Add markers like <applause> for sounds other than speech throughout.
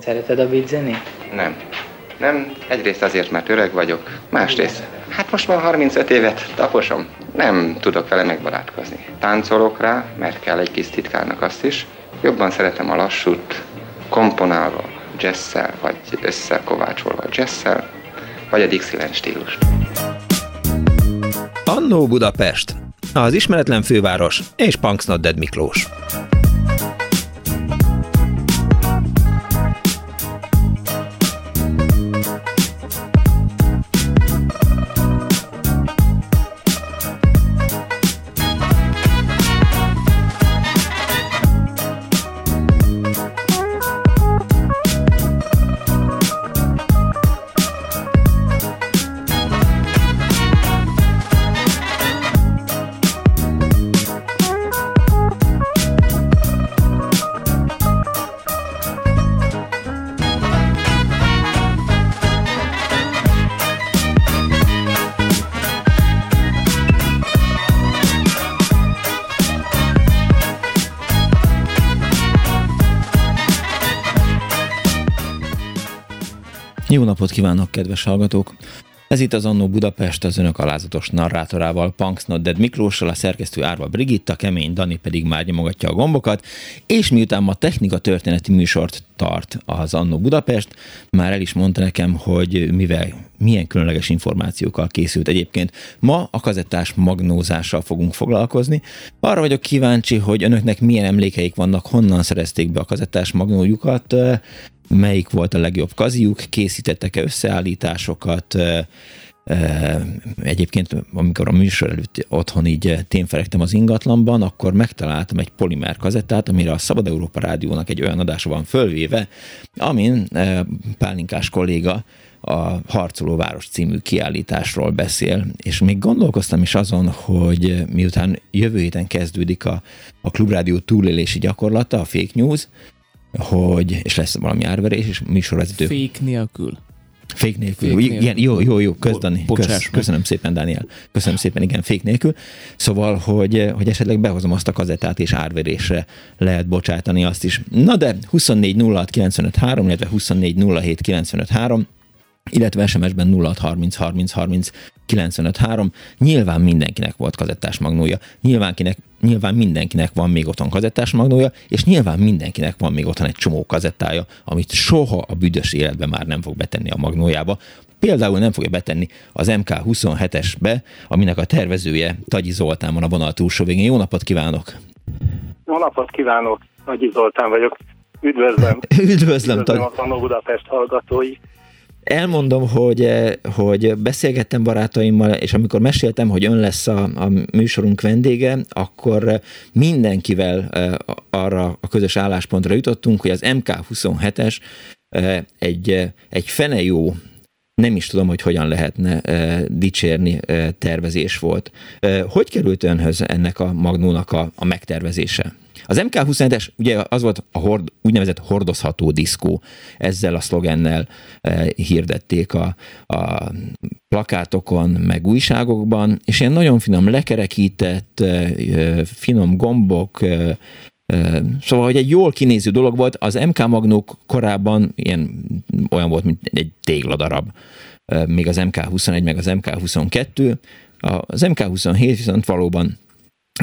Szereted a beat zenét? Nem. Nem, egyrészt azért, mert öreg vagyok, másrészt, hát most már 35 évet taposom, nem tudok vele megbarátkozni. Táncolok rá, mert kell egy kis titkárnak azt is. Jobban szeretem a lassút, komponálva, jazzszel, vagy összekovácsolva jazzszel, vagy a Dixieland stílust. Annó Budapest, az ismeretlen főváros és Punks Not Dead Miklós. Napot kívánok, kedves hallgatók! Ez itt az Annó Budapest az önök alázatos narrátorával, Punks Not Dead Miklóssal, a szerkesztő Árva Brigitta, Kemény Dani pedig már nyomogatja a gombokat, és miután ma technika történeti műsort tart az Annó Budapest, már el is mondta nekem, hogy mivel milyen különleges információkkal készült egyébként. Ma a kazettás magnózással fogunk foglalkozni. Arra vagyok kíváncsi, hogy önöknek milyen emlékeik vannak, honnan szerezték be a kazettás magnójukat, melyik volt a legjobb kaziuk, készítettek-e összeállításokat, Egyébként, amikor a műsor előtt otthon így témferegtem az ingatlanban, akkor megtaláltam egy polimer kazettát, amire a Szabad Európa Rádiónak egy olyan adása van fölvéve, amin Pálinkás kolléga a Harcoló Város című kiállításról beszél, és még gondolkoztam is azon, hogy miután jövő héten kezdődik a, a Klubrádió túlélési gyakorlata, a fake news, hogy, és lesz valami árverés, és műsorvezető. Fake nélkül. Fake nélkül. Fake nélkül. Igen, jó, jó, jó, közdani. Kösz, köszönöm szépen, Dániel. Köszönöm szépen, igen, fake nélkül. Szóval, hogy, hogy esetleg behozom azt a kazettát, és árverésre lehet bocsátani azt is. Na de 24 06 95 3, illetve 24 07 95 3, illetve SMS-ben 0630 30 30 953. Nyilván mindenkinek volt kazettás magnója, nyilván, kinek, nyilván mindenkinek van még otthon kazettás magnója, és nyilván mindenkinek van még otthon egy csomó kazettája, amit soha a büdös életben már nem fog betenni a magnójába. Például nem fogja betenni az MK27-esbe, aminek a tervezője Tagyi Zoltán van a vonal túlsó végén. Jó napot kívánok! Jó napot kívánok! Tagyi Zoltán vagyok. Üdvözlöm! <laughs> Üdvözlöm, Üdvözlöm a Budapest hallgatói! Elmondom, hogy, eh, hogy beszélgettem barátaimmal, és amikor meséltem, hogy ön lesz a, a műsorunk vendége, akkor mindenkivel eh, arra a közös álláspontra jutottunk, hogy az MK27-es eh, egy, egy fene jó nem is tudom, hogy hogyan lehetne dicsérni tervezés volt. E, hogy került önhöz ennek a magnónak a, a megtervezése? Az MK27-es ugye az volt a hord, úgynevezett hordozható diszkó. Ezzel a szlogennel e, hirdették a, a plakátokon, meg újságokban, és ilyen nagyon finom lekerekített, e, finom gombok, e, Szóval, hogy egy jól kinéző dolog volt, az MK Magnók korábban ilyen, olyan volt, mint egy tégladarab, még az MK21, meg az MK22. Az MK27 viszont valóban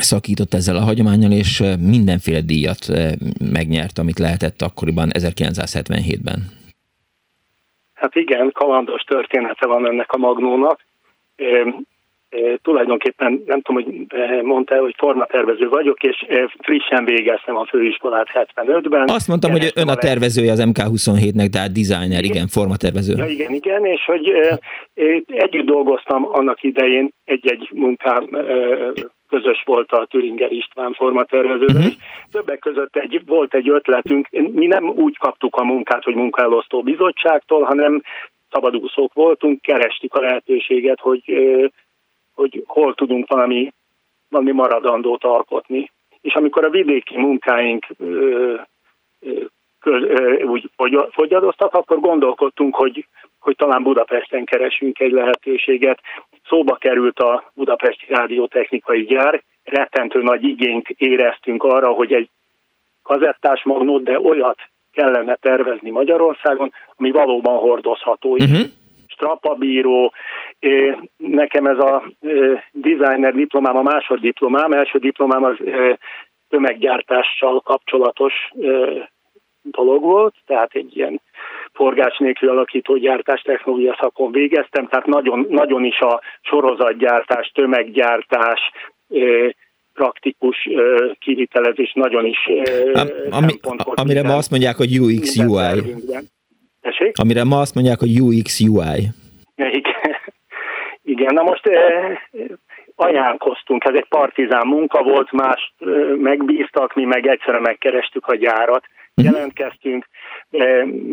szakított ezzel a hagyományjal, és mindenféle díjat megnyert, amit lehetett akkoriban 1977-ben. Hát igen, kalandos története van ennek a magnónak tulajdonképpen nem tudom, hogy mondta, hogy formatervező vagyok, és frissen végeztem a főiskolát 75-ben. Azt mondtam, hogy ön a tervezője az MK27-nek, tehát designer, igen, igen formatervező. Ja, igen, igen, és hogy együtt dolgoztam annak idején egy-egy munkám közös volt a Türinger István formatervezővel, uh-huh. többek között egy, volt egy ötletünk, mi nem úgy kaptuk a munkát, hogy munkálosztó bizottságtól, hanem szabadúszók voltunk, kerestük a lehetőséget, hogy hogy hol tudunk valami, valami maradandót alkotni. És amikor a vidéki munkáink úgy fogyadoztak, akkor gondolkodtunk, hogy, hogy talán Budapesten keresünk egy lehetőséget. Szóba került a Budapesti Rádiótechnikai Gyár, rettentő nagy igényt éreztünk arra, hogy egy kazettás magnót, de olyat kellene tervezni Magyarországon, ami valóban hordozható. Uh-huh. Strapabíró, nekem ez a designer diplomám, a másoddiplomám, első diplomám az tömeggyártással kapcsolatos dolog volt, tehát egy ilyen forgás nélkül alakító gyártás technológia szakon végeztem, tehát nagyon, nagyon is a sorozatgyártás, tömeggyártás, praktikus kivitelezés nagyon is Ami, Amire ma azt mondják, hogy UX UI. Amire ma azt mondják, hogy UX UI. Igen, <laughs> Igen. na most ajánlkoztunk, ez egy partizán munka volt, más megbíztak, mi meg egyszerűen megkerestük a gyárat. Jelentkeztünk,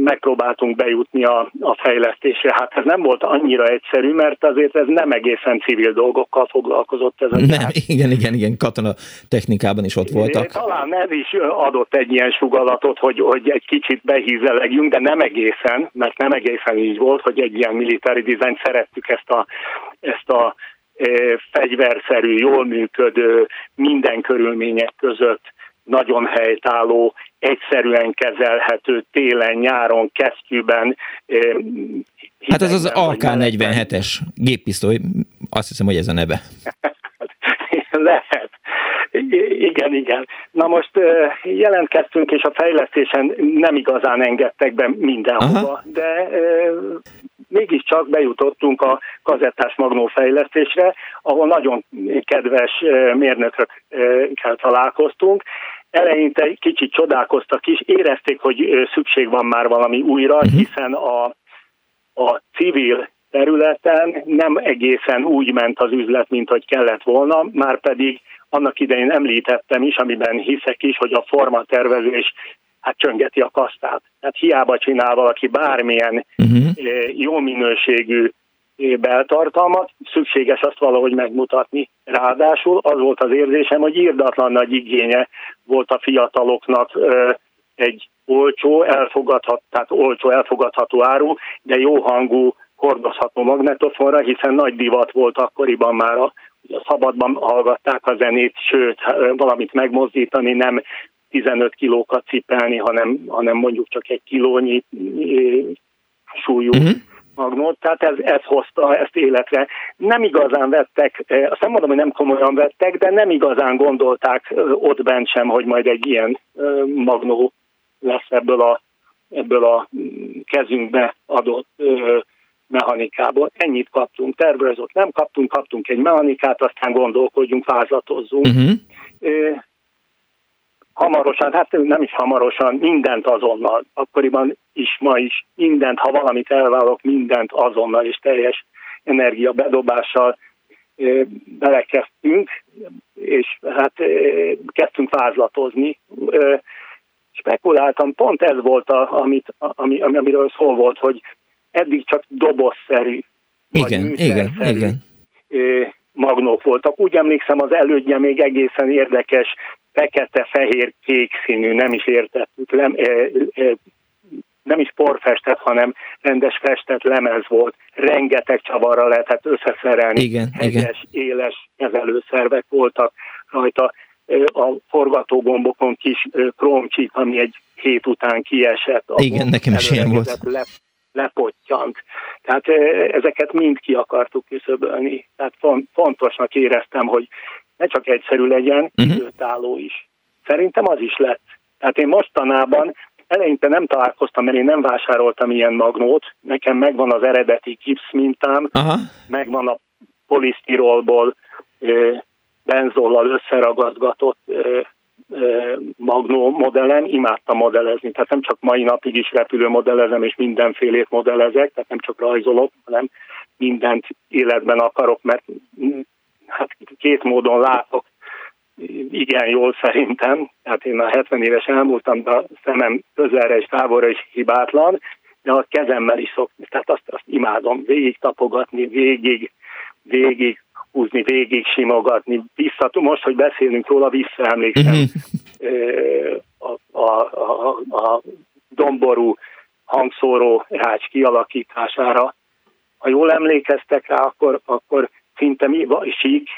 megpróbáltunk bejutni a, a fejlesztésre. Hát ez nem volt annyira egyszerű, mert azért ez nem egészen civil dolgokkal foglalkozott ez a Nem, igen, igen, igen, katona technikában is ott voltak. Talán ez is adott egy ilyen sugalatot, hogy, hogy egy kicsit behízelegjünk, de nem egészen, mert nem egészen így volt, hogy egy ilyen militári dizájn szerettük ezt a, ezt a fegyverszerű, jól működő, minden körülmények között nagyon helytálló, egyszerűen kezelhető télen, nyáron, kesztyűben. Hát ez az AK-47-es géppisztoly, azt hiszem, hogy ez a neve. <laughs> Lehet. Igen, igen. Na most jelentkeztünk, és a fejlesztésen nem igazán engedtek be mindenhova, Aha. de mégiscsak bejutottunk a kazettás magnó fejlesztésre, ahol nagyon kedves mérnökökkel találkoztunk. Eleinte kicsit csodálkoztak is, érezték, hogy szükség van már valami újra, uh-huh. hiszen a, a civil területen nem egészen úgy ment az üzlet, mint hogy kellett volna, már pedig annak idején említettem is, amiben hiszek is, hogy a formatervezés hát csöngeti a kasztát. Tehát hiába csinál valaki bármilyen uh-huh. jó minőségű beltartalmat, szükséges azt valahogy megmutatni. Ráadásul az volt az érzésem, hogy írdatlan nagy igénye volt a fiataloknak egy olcsó, elfogadhat, tehát olcsó, elfogadható áru, de jó hangú, hordozható magnetofonra, hiszen nagy divat volt akkoriban már a, szabadban hallgatták a zenét, sőt, valamit megmozdítani, nem 15 kilókat cipelni, hanem, hanem mondjuk csak egy kilónyi súlyú uh-huh. Magnót, tehát ez, ez hozta ezt életre. Nem igazán vettek, azt nem mondom, hogy nem komolyan vettek, de nem igazán gondolták ott bent sem, hogy majd egy ilyen magnó lesz ebből a, ebből a kezünkbe adott mechanikából. Ennyit kaptunk, tervezőt nem kaptunk, kaptunk egy mechanikát, aztán gondolkodjunk, vázlatozzunk. Uh-huh hamarosan, hát nem is hamarosan, mindent azonnal. Akkoriban is, ma is mindent, ha valamit elvállalok, mindent azonnal és teljes energia bedobással belekezdtünk, és hát kezdtünk vázlatozni. Spekuláltam, pont ez volt, a, amit, ami, amiről szó volt, hogy eddig csak dobozszerű, igen, igen, igen. magnók voltak. Úgy emlékszem, az elődje még egészen érdekes fekete, fehér, kék színű, nem is értettük, nem, nem is porfestett, hanem rendes festett lemez volt. Rengeteg csavarra lehetett összeszerelni. Igen, Hegyes, igen. éles kezelőszervek voltak rajta. A forgatógombokon kis krómcsik, ami egy hét után kiesett. Igen, nekem is ilyen volt. Le, lepottyant. Tehát ezeket mind ki akartuk küszöbölni. Tehát fontosnak éreztem, hogy ne csak egyszerű legyen, uh-huh. időtálló is. Szerintem az is lett. Tehát én mostanában eleinte nem találkoztam, mert én nem vásároltam ilyen magnót. Nekem megvan az eredeti gipsz mintám, Aha. megvan a polisztirolból benzollal összeragazgatott magnó modellen, imádtam modellezni, tehát nem csak mai napig is repülő modellezem, és mindenfélét modellezek, tehát nem csak rajzolok, hanem mindent életben akarok, mert hát két módon látok. Igen jól szerintem, hát én a 70 éves elmúltam, de a szemem közelre és távolra is hibátlan, de a kezemmel is szok, tehát azt, azt imádom. Végig tapogatni, végig, végig húzni, végig simogatni, vissza, most, hogy beszélünk róla, visszaemlékszem. Uh-huh. a, a, a, a domború hangszóró rács kialakítására. Ha jól emlékeztek rá, akkor, akkor szinte mi sík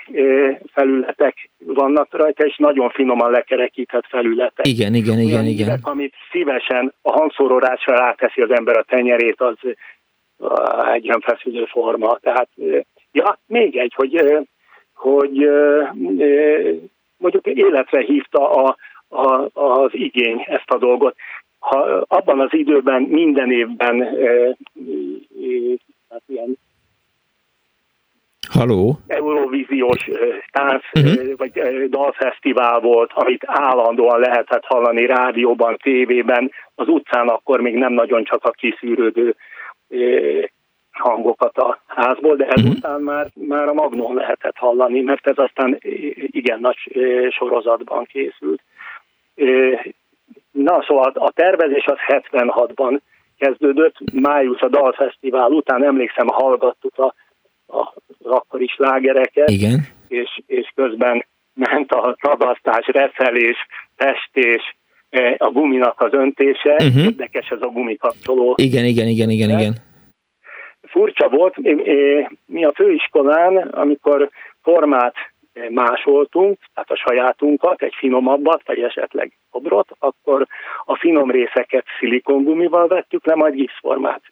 felületek vannak rajta, és nagyon finoman lekerekített felületek. Igen, igen, igen, Olyan igen. Hívek, amit szívesen a hangszórórásra ráteszi az ember a tenyerét, az egy ilyen feszülő forma. Tehát, ja, még egy, hogy, hogy mondjuk életre hívta a, a, az igény ezt a dolgot. Ha abban az időben minden évben hát ilyen Haló? Eurovíziós tánc uh-huh. vagy dalfesztivál volt, amit állandóan lehetett hallani rádióban, tévében, az utcán akkor még nem nagyon csak a kiszűrődő hangokat a házból, de ezután uh-huh. már, már a Magnon lehetett hallani, mert ez aztán igen nagy sorozatban készült. Na, szóval a tervezés az 76-ban kezdődött, május a Dalfesztivál után, emlékszem, hallgattuk a, a akkori slágereket, Igen. És, és közben ment a tagasztás, reszelés, testés, a guminak az öntése, uh-huh. érdekes ez a gumikapcsoló. Igen, igen, igen, igen, igen. Furcsa volt, mi a főiskolán, amikor formát másoltunk, tehát a sajátunkat, egy finomabbat, vagy esetleg obrot, akkor a finom részeket szilikongumival vettük le, majd gipszformát,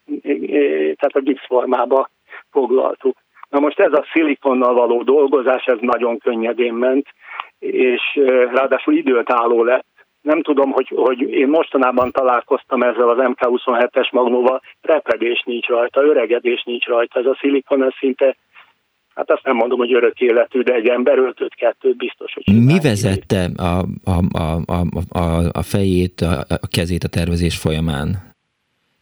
tehát a gipszformába foglaltuk. Na most ez a szilikonnal való dolgozás, ez nagyon könnyedén ment, és ráadásul időt álló lett. Nem tudom, hogy, hogy én mostanában találkoztam ezzel az MK27-es magnóval, repedés nincs rajta, öregedés nincs rajta, ez a szilikon, ez szinte Hát azt nem mondom, hogy örök életű, de egy ember öltött kettőt biztos, hogy... Mi vezette a, a, a, a, a, a fejét, a, a kezét a tervezés folyamán?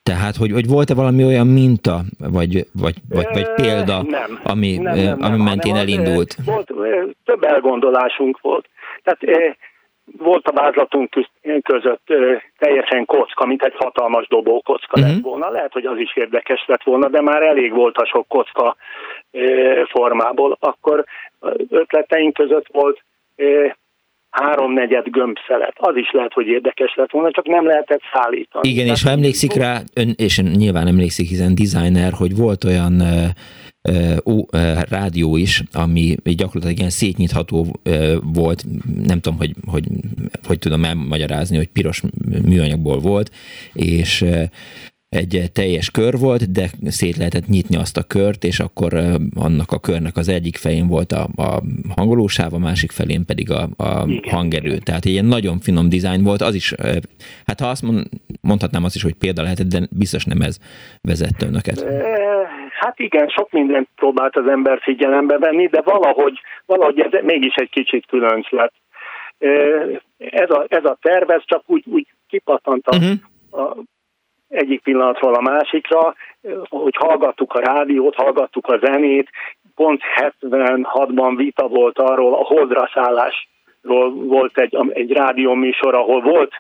Tehát, hogy, hogy volt-e valami olyan minta, vagy, vagy, vagy, vagy példa, nem, ami, nem, nem, ami nem, mentén elindult? Volt, több elgondolásunk volt. Tehát volt a vázlatunk között teljesen kocka, mint egy hatalmas dobó kocka uh-huh. lett volna. Lehet, hogy az is érdekes lett volna, de már elég volt a sok kocka formából. Akkor ötleteink között volt háromnegyed gömbszelet. Az is lehet, hogy érdekes lett volna, csak nem lehetett szállítani. Igen, és ha emlékszik rá, ön, és nyilván emlékszik, hiszen designer, hogy volt olyan ó, rádió is, ami gyakorlatilag ilyen szétnyitható volt, nem tudom, hogy, hogy, hogy tudom elmagyarázni, hogy piros műanyagból volt, és egy teljes kör volt, de szét lehetett nyitni azt a kört, és akkor annak a körnek az egyik fején volt a, a hangolósáv, a másik felén pedig a, a hangerő. Tehát ilyen nagyon finom dizájn volt, az is, hát ha azt mond, mondhatnám azt is, hogy példa lehetett, de biztos nem ez vezette önöket. Hát igen, sok mindent próbált az ember figyelembe venni, de valahogy, valahogy ez mégis egy kicsit különc lett. Ez a, ez a terv, ez csak úgy, úgy kipattant a, uh-huh. a egyik pillanatról a másikra, hogy hallgattuk a rádiót, hallgattuk a zenét, pont 76-ban vita volt arról, a holdra szállásról volt egy, egy rádióműsor, ahol volt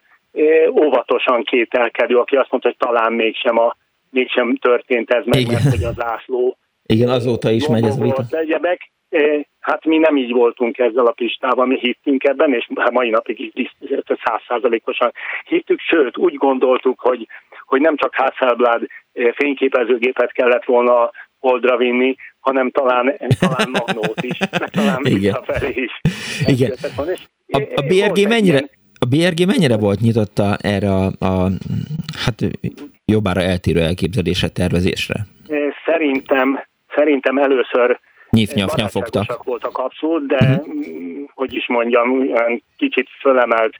óvatosan kételkedő, aki azt mondta, hogy talán mégsem, a, mégsem történt ez meg, Igen. mert hogy az ászló igen, azóta is megy ez a vita. Egyebek. Hát mi nem így voltunk ezzel a Pistával, mi hittünk ebben, és mai napig is százszázalékosan hittük, sőt úgy gondoltuk, hogy, hogy nem csak Hasselblad fényképezőgépet kellett volna oldra vinni, hanem talán, talán magnót is, <laughs> talán visszafelé is. Igen. A, a BRG mennyire, a BRG mennyire volt nyitotta erre a, a hát jobbára eltérő elképzelésre, tervezésre? Szerintem, szerintem először nyif fogtak. voltak abszolút, de uh-huh. hogy is mondjam, olyan kicsit fölemelt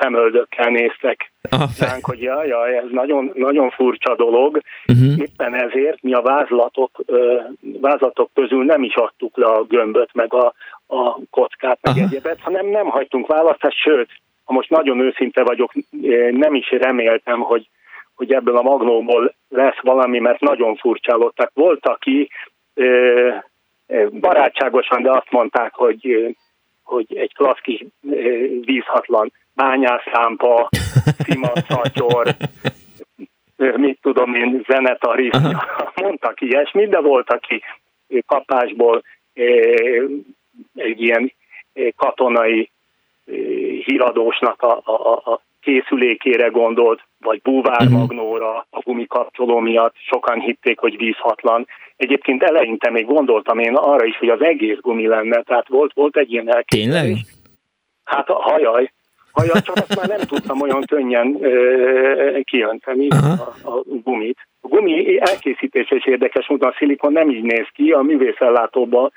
szemöldökkel néztek ah, ránk, hogy jaj, jaj, ez nagyon, nagyon furcsa dolog. Uh-huh. Éppen ezért mi a vázlatok, vázlatok közül nem is adtuk le a gömböt, meg a, a kockát, meg Aha. egyebet, hanem nem hagytunk választást, sőt, ha most nagyon őszinte vagyok, nem is reméltem, hogy hogy ebből a magnóból lesz valami, mert nagyon furcsálottak. Volt, aki barátságosan, de azt mondták, hogy, hogy egy klassz kis vízhatlan bányászlámpa, szimatszatyor, <laughs> mit tudom én, zenetarizja, <laughs> mondtak ilyesmit, de volt, aki kapásból egy ilyen katonai híradósnak a, a, a készülékére gondolt, vagy búvármagnóra, mhm. a gumikapcsoló miatt sokan hitték, hogy vízhatlan. Egyébként eleinte még gondoltam én arra is, hogy az egész gumi lenne, tehát volt, volt egy ilyen elképzelés. Tényleg? Hát a hajaj, hajaj, csak azt már nem tudtam olyan könnyen ö, kijönteni a, a gumit. A gumi elkészítése is érdekes módon a szilikon nem így néz ki, a művészellátóban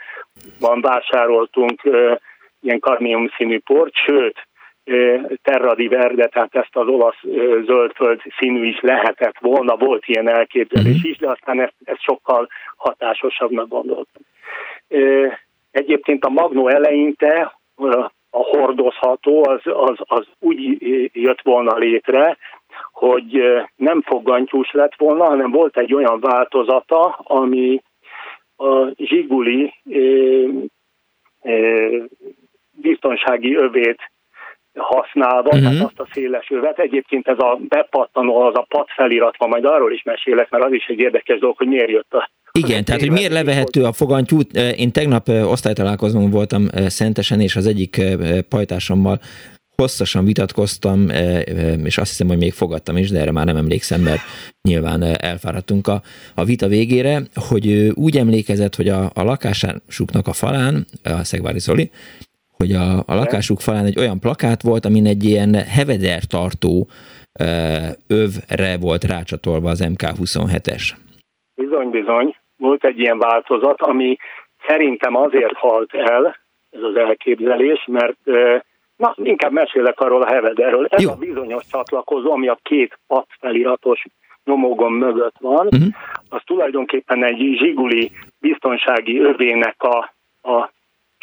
vásároltunk ö, ilyen karmium színű port, sőt, Terra di Verde, tehát ezt az olasz zöldföld színű is lehetett volna, volt ilyen elképzelés uh-huh. is, de aztán ezt, ezt sokkal hatásosabbnak gondoltam. Egyébként a Magnó eleinte a hordozható az, az, az úgy jött volna létre, hogy nem fogantyús lett volna, hanem volt egy olyan változata, ami a zsiguli biztonsági övét használva, uh-huh. tehát azt a széles övet. Egyébként ez a bepattanó, az a pad felirat van, majd arról is mesélek, mert az is egy érdekes dolog, hogy miért jött a igen, tehát hogy miért levehető a fogantyú. Én tegnap osztálytalálkozón voltam Szentesen, és az egyik pajtásommal hosszasan vitatkoztam, és azt hiszem, hogy még fogadtam is, de erre már nem emlékszem, mert nyilván elfáradtunk a, a vita végére, hogy úgy emlékezett, hogy a, a lakásuknak a falán, a Szegvári Zoli, hogy a, a lakásuk falán egy olyan plakát volt, amin egy ilyen heveder tartó övre volt rácsatolva az MK27-es. Bizony, bizony. Volt egy ilyen változat, ami szerintem azért halt el, ez az elképzelés, mert na, inkább mesélek arról a hevederről. Ez Jó. a bizonyos csatlakozó, ami a két pat feliratos nyomógon mögött van, uh-huh. az tulajdonképpen egy zsiguli biztonsági övének a, a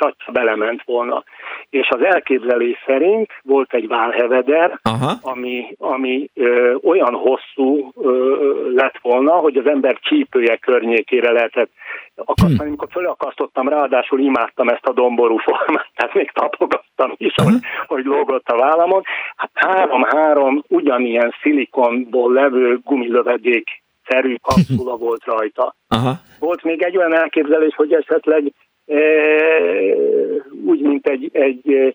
csatja belement volna. És az elképzelés szerint volt egy válheveder, Aha. ami, ami ö, olyan hosszú ö, lett volna, hogy az ember csípője környékére lehetett akasztani. Hmm. Amikor fölakasztottam, ráadásul imádtam ezt a domború formát, <laughs> tehát még tapogattam is, hogy, hogy lógott a vállamon. Hát három-három ugyanilyen szilikonból levő gumilövedék szerű kapszula <laughs> volt rajta. Aha. Volt még egy olyan elképzelés, hogy esetleg úgy, mint egy, egy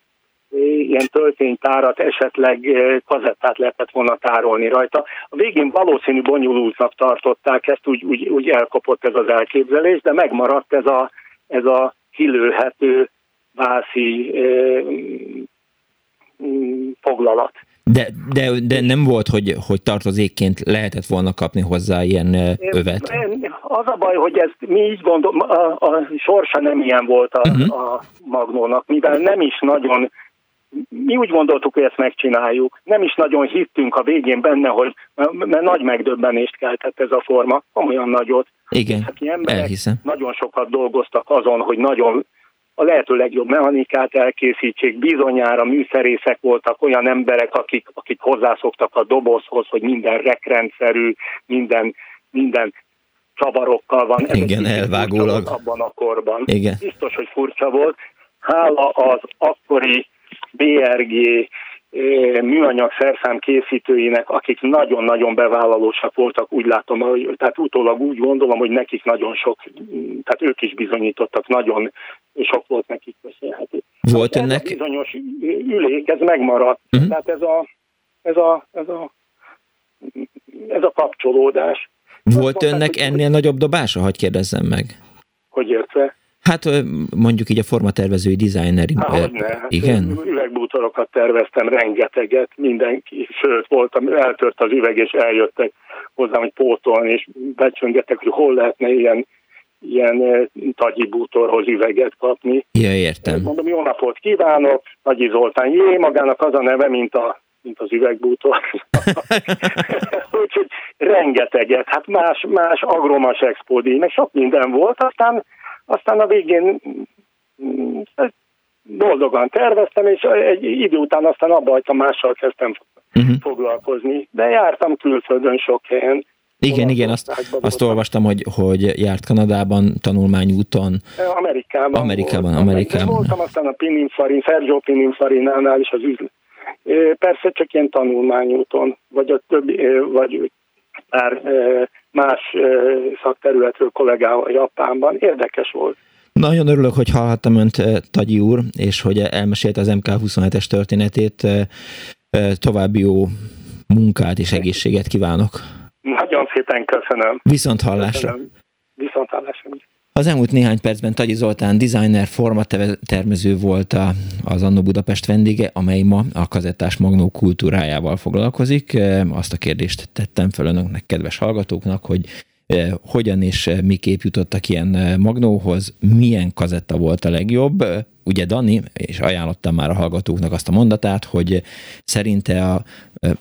ilyen tölténytárat, esetleg kazettát lehetett volna tárolni rajta. A végén valószínű bonyolultnak tartották ezt, úgy, úgy, úgy elkapott ez az elképzelés, de megmaradt ez a, ez a kilőhető vászi foglalat. De, de, de nem volt, hogy, hogy tartozékként lehetett volna kapni hozzá ilyen övet? Az a baj, hogy ezt mi így gondolom, a, a sorsa nem ilyen volt a, uh-huh. a Magnónak, mivel nem is nagyon mi úgy gondoltuk, hogy ezt megcsináljuk. Nem is nagyon hittünk a végén benne, hogy mert nagy megdöbbenést keltett ez a forma, olyan nagyot. Igen, hát elhiszem. Nagyon sokat dolgoztak azon, hogy nagyon a lehető legjobb mechanikát elkészítsék. Bizonyára műszerészek voltak olyan emberek, akik, akik hozzászoktak a dobozhoz, hogy minden rekrendszerű, minden, minden csavarokkal van. Ez Igen, elvágólag. Abban a korban. Igen. Biztos, hogy furcsa volt. Hála az akkori BRG műanyag szerszám készítőinek, akik nagyon-nagyon bevállalósak voltak, úgy látom, hogy, tehát utólag úgy gondolom, hogy nekik nagyon sok, tehát ők is bizonyítottak, nagyon sok volt nekik beszélhető. Volt hát ennek? Ez bizonyos ülék, ez megmaradt. Uh-huh. Tehát ez a, ez a, ez a, ez a kapcsolódás. Volt Azt önnek mondták, ennél nagyobb dobása, hogy kérdezzem meg? Hogy értve? Hát mondjuk így a formatervezői designer. Hát, ne, hát igen? Üvegbútorokat terveztem, rengeteget, mindenki, sőt voltam, eltört az üveg, és eljöttek hozzám, hogy pótolni, és becsöngettek, hogy hol lehetne ilyen ilyen tagyi bútorhoz üveget kapni. Ja, értem. Mondom, jó napot kívánok, Nagyi Zoltán, jé, magának az a neve, mint, a, mint az üvegbútor. <laughs> <laughs> Úgyhogy rengeteget, hát más, más agromas expódi, meg sok minden volt, aztán aztán a végén mm, boldogan terveztem, és egy idő után aztán abba hagytam, mással kezdtem uh-huh. foglalkozni. De jártam külföldön sok helyen. Igen, igen, azt, azt olvastam, hogy, hogy járt Kanadában tanulmányúton. Amerikában. Amerikában, voltam. Amerikában. Voltam aztán a Pininfarin, Sergio Pininfarinánál is az üzlet. Persze csak ilyen tanulmányúton, vagy a többi, vagy pár más szakterületről kollégával Japánban. Érdekes volt. Nagyon örülök, hogy hallhattam Önt, Tagyi úr, és hogy elmesélte az MK27-es történetét. további jó munkát és egészséget kívánok. Nagyon szépen köszönöm. Viszont hallásra. Köszönöm. Viszont hallásra. Az elmúlt néhány percben Tagyi Zoltán designer, formatermező volt az Annó Budapest vendége, amely ma a kazettás magnó kultúrájával foglalkozik. Azt a kérdést tettem fel önöknek, kedves hallgatóknak, hogy hogyan és miképp jutottak ilyen magnóhoz, milyen kazetta volt a legjobb, ugye Dani, és ajánlottam már a hallgatóknak azt a mondatát, hogy szerinte a,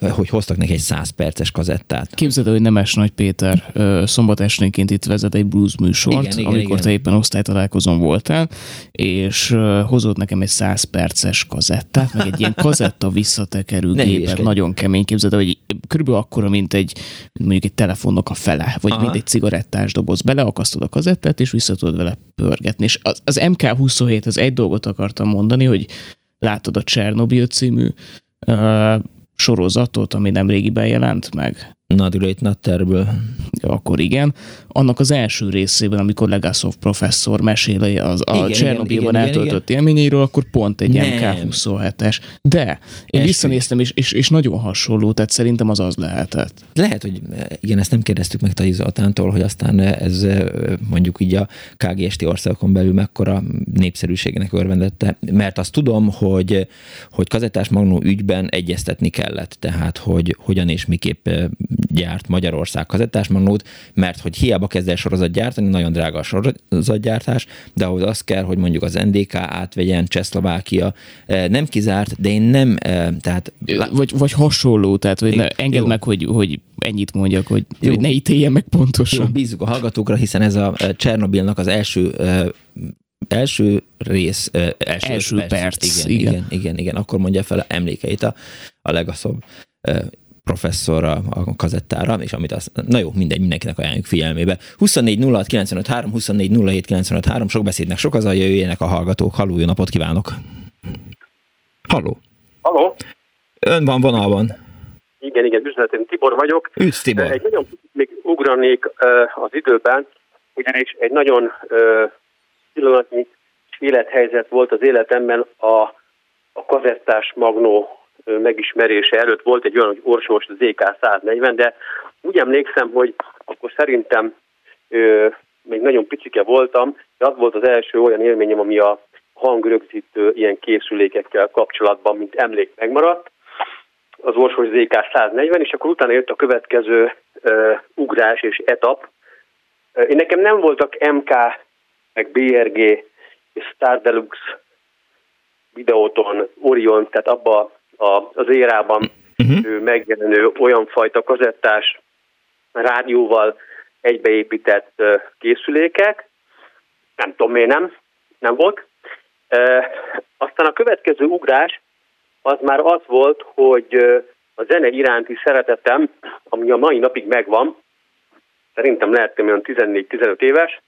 hogy hoztak neki egy 100 perces kazettát. Képzeld, hogy Nemes Nagy Péter szombat esténként itt vezet egy blues műsort, igen, igen, amikor igen. te éppen osztálytalálkozón voltál, és hozott nekem egy 100 perces kazettát, meg egy ilyen <laughs> kazetta visszatekerő gépet, nagyon kemény. Képzeld, hogy körülbelül akkora, mint egy mondjuk egy telefonnak a fele, vagy Aha. mint egy cigarettás doboz. Beleakasztod a kazettát, és vissza tudod vele pörgetni. És az, az MK27 az egy dolgot akartam mondani, hogy látod a Csernobyl című uh, sorozatot, ami nem régiben jelent meg. Not Great, Not Terrible. Akkor igen. Annak az első részében, amikor Legasov professzor mesél az a Csernobilban eltöltött igen, élményeiről, akkor pont egy MK27-es. De én Eső. visszanéztem, és, és, és nagyon hasonló, tehát szerintem az az lehetett. Lehet, hogy igen, ezt nem kérdeztük meg Taji Zoltántól, hogy aztán ez mondjuk így a KGST országokon belül mekkora népszerűségének örvendette, mert azt tudom, hogy, hogy kazettás magnó ügyben egyeztetni kellett, tehát hogy hogyan és miképp gyárt Magyarország kazettásmagnót, mert hogy hiába kezd el sorozat gyártani, nagyon drága a sorozatgyártás, de ahhoz az kell, hogy mondjuk az NDK átvegyen, Csehszlovákia, eh, nem kizárt, de én nem, eh, tehát... Vagy, vagy hasonló, tehát hogy ne, engedd jó. meg, hogy, hogy ennyit mondjak, hogy, jó. hogy ne ítéljen meg pontosan. Jó, bízzuk a hallgatókra, hiszen ez a eh, Csernobilnak az első első rész, első, első perc. perc. Igen, igen, igen, igen, igen, akkor mondja fel a emlékeit a, a legaszobb professzor a, kazettára, és amit az, na jó, mindegy, mindenkinek ajánljuk figyelmébe. 24 06 95 3, 24 07 95 3, sok beszédnek sok az a jöjjenek a hallgatók. Halló, jó napot kívánok! Halló! Halló! Ön van vonalban. Igen, igen, üzletén Tibor vagyok. Üdv, Tibor! Egy nagyon még ugranék az időben, ugyanis egy nagyon pillanatnyi élethelyzet volt az életemben a, a kazettás magnó megismerése előtt volt egy olyan, hogy Orsós ZK 140, de úgy emlékszem, hogy akkor szerintem ö, még nagyon picike voltam, de az volt az első olyan élményem, ami a hangrögzítő ilyen készülékekkel kapcsolatban, mint emlék megmaradt, az Orsós ZK 140, és akkor utána jött a következő ö, ugrás és etap. Én nekem nem voltak MK, meg BRG és Star Deluxe videóton, Orion, tehát abba az érában uh-huh. megjelenő olyan fajta kazettás rádióval egybeépített készülékek. Nem tudom, miért nem, nem volt. Aztán a következő ugrás az már az volt, hogy a zene iránti szeretetem, ami a mai napig megvan, szerintem lehettem olyan 14-15 éves,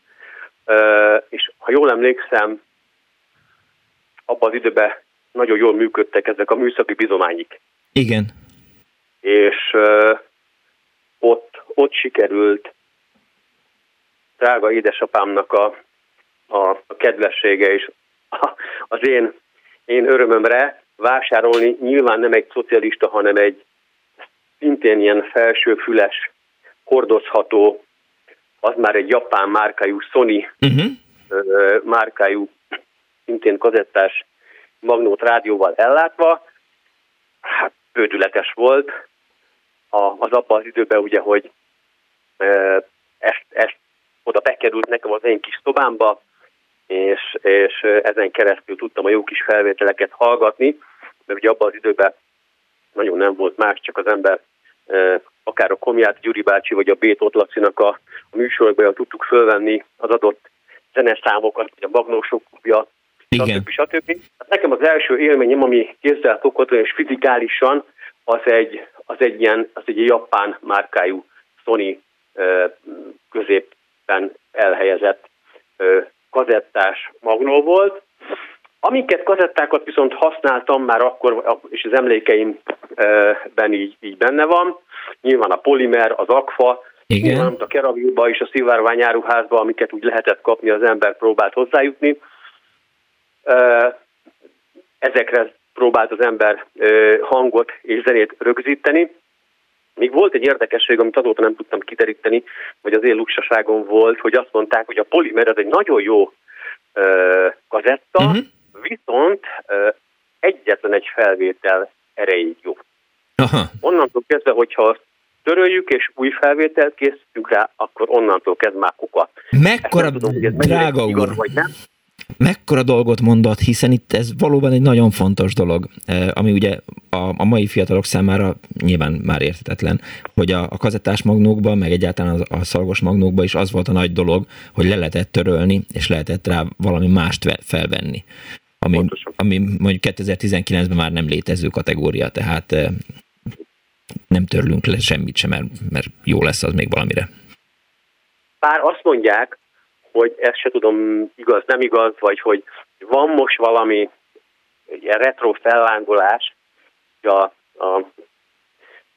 és ha jól emlékszem, abban az időben nagyon jól működtek ezek a műszaki bizományik. Igen. És uh, ott, ott sikerült drága édesapámnak a, a, a kedvessége és <laughs> az én, én örömömre vásárolni nyilván nem egy szocialista, hanem egy szintén ilyen felsőfüles, hordozható, az már egy japán márkájú Sony uh-huh. márkájú, szintén kazettás magnót rádióval ellátva, hát bődületes volt. A, az abban az időben ugye, hogy ezt, ezt oda bekerült nekem az én kis szobámba, és, és ezen keresztül tudtam a jó kis felvételeket hallgatni, mert ugye abban az időben nagyon nem volt más, csak az ember akár a Komját Gyuri bácsi, vagy a Bétót Lacinak a, a műsorokban tudtuk fölvenni az adott zeneszámokat, vagy a Magnósok igen. stb. stb. Hát nekem az első élményem, ami kézzelfogható és fizikálisan, az egy, az egy ilyen, az egy japán márkájú Sony középen elhelyezett kazettás magnó volt. Amiket kazettákat viszont használtam már akkor, és az emlékeimben így, így benne van, nyilván a polimer, az akfa, Igen. a keravilba és a szivárvány áruházba, amiket úgy lehetett kapni, az ember próbált hozzájutni ezekre próbált az ember hangot és zenét rögzíteni. Még volt egy érdekesség, amit azóta nem tudtam kideríteni, vagy az én luksaságom volt, hogy azt mondták, hogy a polimer az egy nagyon jó kazetta, uh-huh. viszont egyetlen egy felvétel erejéig jó. Aha. Onnantól kezdve, hogyha töröljük, és új felvételt készítünk rá, akkor onnantól kezdve már kuka. Mekkora, tudom, drága úr, vagy nem. Mekkora dolgot mondott, hiszen itt ez valóban egy nagyon fontos dolog, eh, ami ugye a, a mai fiatalok számára nyilván már értetetlen, hogy a, a kazettás magnókban, meg egyáltalán a, a szalgos magnókban is az volt a nagy dolog, hogy le lehetett törölni, és lehetett rá valami mást felvenni. Ami, ami mondjuk 2019-ben már nem létező kategória, tehát eh, nem törlünk le semmit sem, mert, mert jó lesz az még valamire. Bár azt mondják, hogy ezt se tudom igaz, nem igaz, vagy hogy van most valami ilyen retro fellángolás a, a,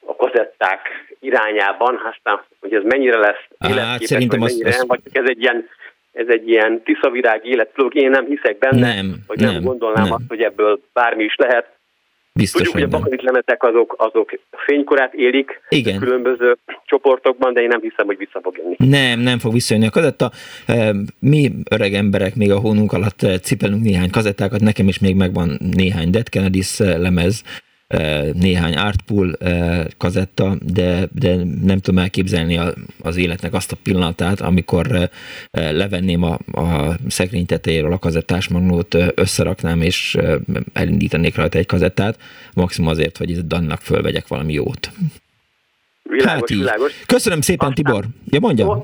a kazetták irányában, aztán, hogy ez mennyire lesz életképes, hát, vagy mennyire az, nem, vagy ez egy ilyen ez egy ilyen tiszavirág életklóg, én nem hiszek benne, nem, vagy nem, nem gondolnám nem. azt, hogy ebből bármi is lehet. Biztos, Tudjuk, hogy a bakalit lemetek azok, azok fénykorát élik Igen. különböző csoportokban, de én nem hiszem, hogy vissza fog jönni. Nem, nem fog visszajönni a kazetta. Mi öreg emberek még a hónunk alatt cipelünk néhány kazettákat, nekem is még megvan néhány Dead Kennedys lemez, néhány Artpool kazetta, de, de nem tudom elképzelni az életnek azt a pillanatát, amikor levenném a, a szekrény tetejéről a kazettás magnót, összeraknám és elindítanék rajta egy kazettát, maximum azért, hogy itt Dannak fölvegyek valami jót. Világos, hát világos. Köszönöm szépen, aztán, Tibor. Ja, mondja.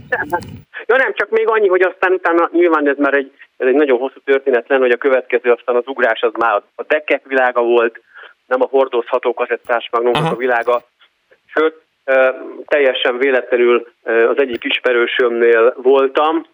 Ja nem, csak még annyi, hogy aztán utána nyilván ez már egy, ez egy nagyon hosszú történet lenne, hogy a következő aztán az ugrás az már a dekkek világa volt, nem a hordozható kazettás magnónak a világa. Sőt, teljesen véletlenül az egyik ismerősömnél voltam,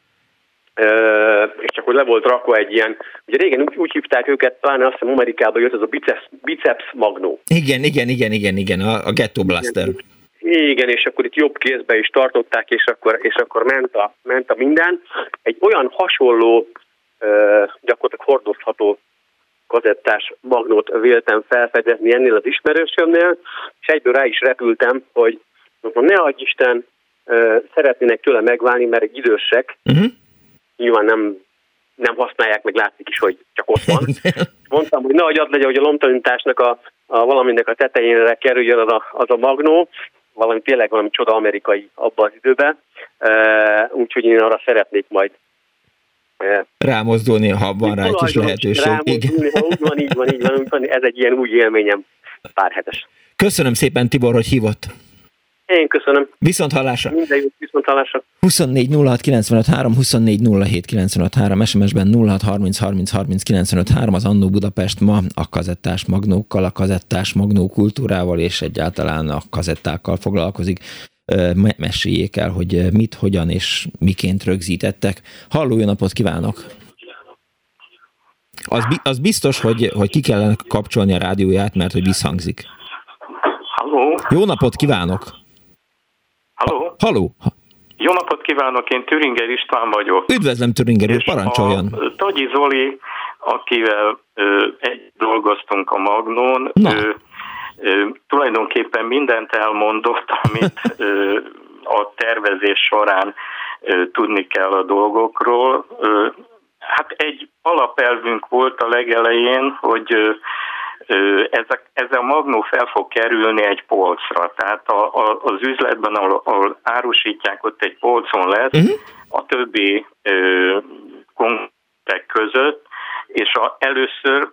és csak hogy le volt rakva egy ilyen, ugye régen úgy, úgy hívták őket, talán azt hiszem Amerikában jött ez a biceps, biceps magnó. Igen, igen, igen, igen, igen, a, a Ghetto Blaster. Igen, igen, és akkor itt jobb kézbe is tartották, és akkor, és akkor ment, a, ment a minden. Egy olyan hasonló, gyakorlatilag hordozható kazettás magnót véltem felfedezni ennél az ismerősömnél, és egyből rá is repültem, hogy mondom, ne adj Isten, szeretnének tőle megválni, mert egy idősek, uh-huh. nyilván nem, nem használják, meg látszik is, hogy csak ott van. <laughs> Mondtam, hogy ne adj legyen, hogy a lomtalanításnak a, a valaminnek a tetejénre kerüljön az a, az a magnó, valami tényleg valami csoda amerikai abban az időben, úgyhogy én arra szeretnék majd rámozdulni, ha van rá egy kis lehetőség. Rámozdulni, ha úgy van, így van, így van, van, ez egy ilyen új élményem, pár hetes. Köszönöm szépen, Tibor, hogy hívott. Én köszönöm. Viszont hallásra. Minden jót, viszont hallásra. 24 06 95 3, 24 07 95 3, SMS-ben 06 30 30 30 95 3, az Annó Budapest ma a kazettás magnókkal, a kazettás magnó kultúrával és egyáltalán a kazettákkal foglalkozik meséljék el, hogy mit, hogyan és miként rögzítettek. Halló, jó napot kívánok! Az, az biztos, hogy, hogy ki kellene kapcsolni a rádióját, mert hogy visszhangzik. Halló! Jó napot kívánok! Halló! Halló! Jó napot kívánok, én Türinger István vagyok. Üdvözlöm Türinger úr, parancsoljon! Tagyi Zoli, akivel ö, egy dolgoztunk a Magnón, Na. ő tulajdonképpen mindent elmondott, <laughs> amit a tervezés során tudni kell a dolgokról. Hát egy alapelvünk volt a legelején, hogy ez a, ez a magnó fel fog kerülni egy polcra. Tehát a, a, az üzletben, ahol, ahol árusítják, ott egy polcon lesz, uh-huh. a többi ö, között, és a, először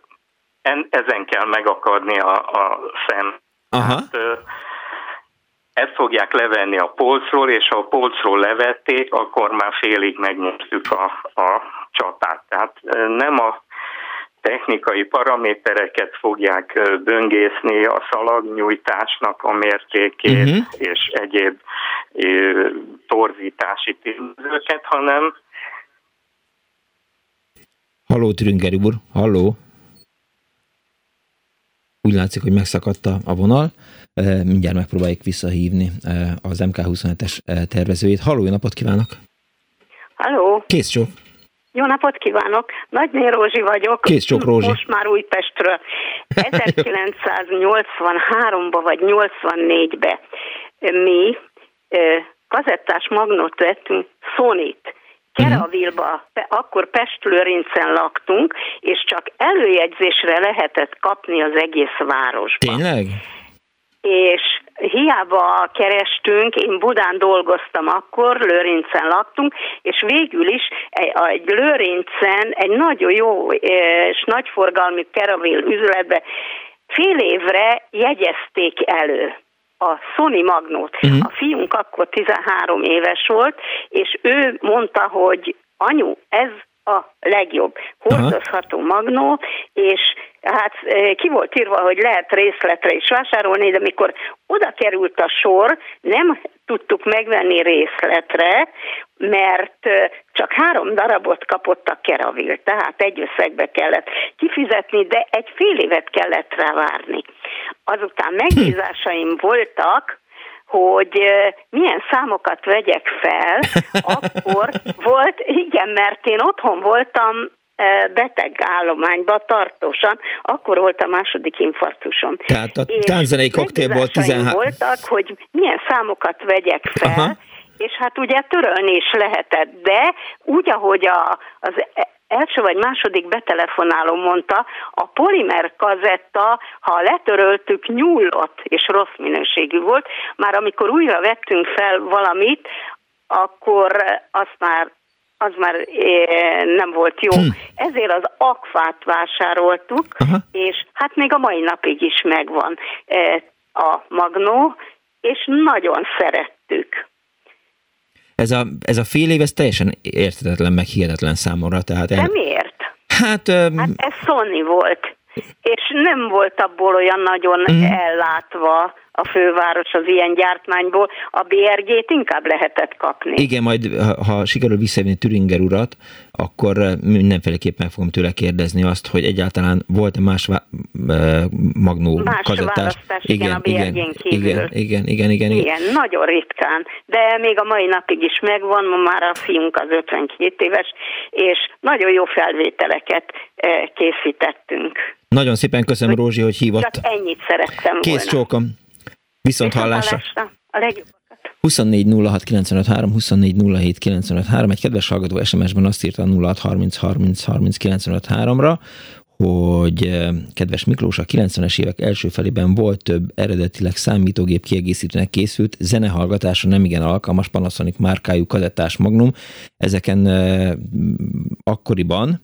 en, ezen kell megakadni a, a szem. Aha. Hát, ezt fogják levenni a polcról, és ha a polcról levették, akkor már félig megnyertük a, a csatát. Tehát nem a technikai paramétereket fogják böngészni, a szalagnyújtásnak a mértékét uh-huh. és egyéb torzítási tényezőket, hanem Halló, Trünger úr, halló úgy látszik, hogy megszakadt a vonal. Mindjárt megpróbáljuk visszahívni az MK27-es tervezőjét. Halló, jó napot kívánok! Halló! Kész csó! Jó napot kívánok! Nagy Rózsi vagyok. Kész sok Rózsi. Most már Újpestről. 1983-ba vagy 84-be mi kazettás magnót vettünk, Sonit. Keravilba, akkor Pest-Lőrincen laktunk, és csak előjegyzésre lehetett kapni az egész városban. Tényleg? És hiába kerestünk, én Budán dolgoztam akkor, Lőrincen laktunk, és végül is egy, egy Lőrincen egy nagyon jó és nagyforgalmi keravil üzletbe fél évre jegyezték elő a Sony Magnót. Uh-huh. A fiunk akkor 13 éves volt, és ő mondta, hogy anyu, ez a legjobb. Hordozható magnó, és hát ki volt írva, hogy lehet részletre is vásárolni, de mikor oda került a sor, nem tudtuk megvenni részletre, mert csak három darabot kapott a keravil, tehát egy összegbe kellett kifizetni, de egy fél évet kellett rá várni. Azután megbízásaim voltak, hogy milyen számokat vegyek fel, <laughs> akkor volt, igen, mert én otthon voltam beteg állományba tartósan, akkor volt a második infarktusom. Tehát a tánzenei koktélból 13... voltak, hogy milyen számokat vegyek fel, Aha. és hát ugye törölni is lehetett, de úgy, ahogy a, az első vagy második betelefonáló mondta, a polimer kazetta, ha letöröltük, nyúlott és rossz minőségű volt. Már amikor újra vettünk fel valamit, akkor azt már az már eh, nem volt jó. Hm. Ezért az akvát vásároltuk, Aha. és hát még a mai napig is megvan eh, a magnó, és nagyon szerettük. Ez a, ez a fél év, ez teljesen értetetlen, meg hihetetlen számomra. Tehát el... De miért? Hát, um... hát ez Sony volt, és nem volt abból olyan nagyon mm. ellátva a főváros az ilyen gyártmányból, a BRG-t inkább lehetett kapni. Igen, majd ha, ha sikerül visszavinni Türinger urat, akkor eh, mindenféleképpen fogom tőle kérdezni azt, hogy egyáltalán volt-e más vá- eh, magnó más kazettás. igen, igen, a igen, kívül. igen, igen, igen, igen, igen. Igen, nagyon ritkán, de még a mai napig is megvan, ma már a fiunk az 52 éves, és nagyon jó felvételeket eh, készítettünk. Nagyon szépen köszönöm, Rózsi, hogy hívott. Csak ennyit szerettem Kész volna. csókom. Viszont hallásra. A legjobbakat. 24 06 953, 24 07 953. Egy kedves hallgató SMS-ben azt írta 06 30 30 30 953-ra, hogy eh, kedves Miklós, a 90-es évek első felében volt több eredetileg számítógép kiegészítőnek készült, zenehallgatásra nem igen alkalmas Panasonic márkájú kazettás magnum. Ezeken eh, akkoriban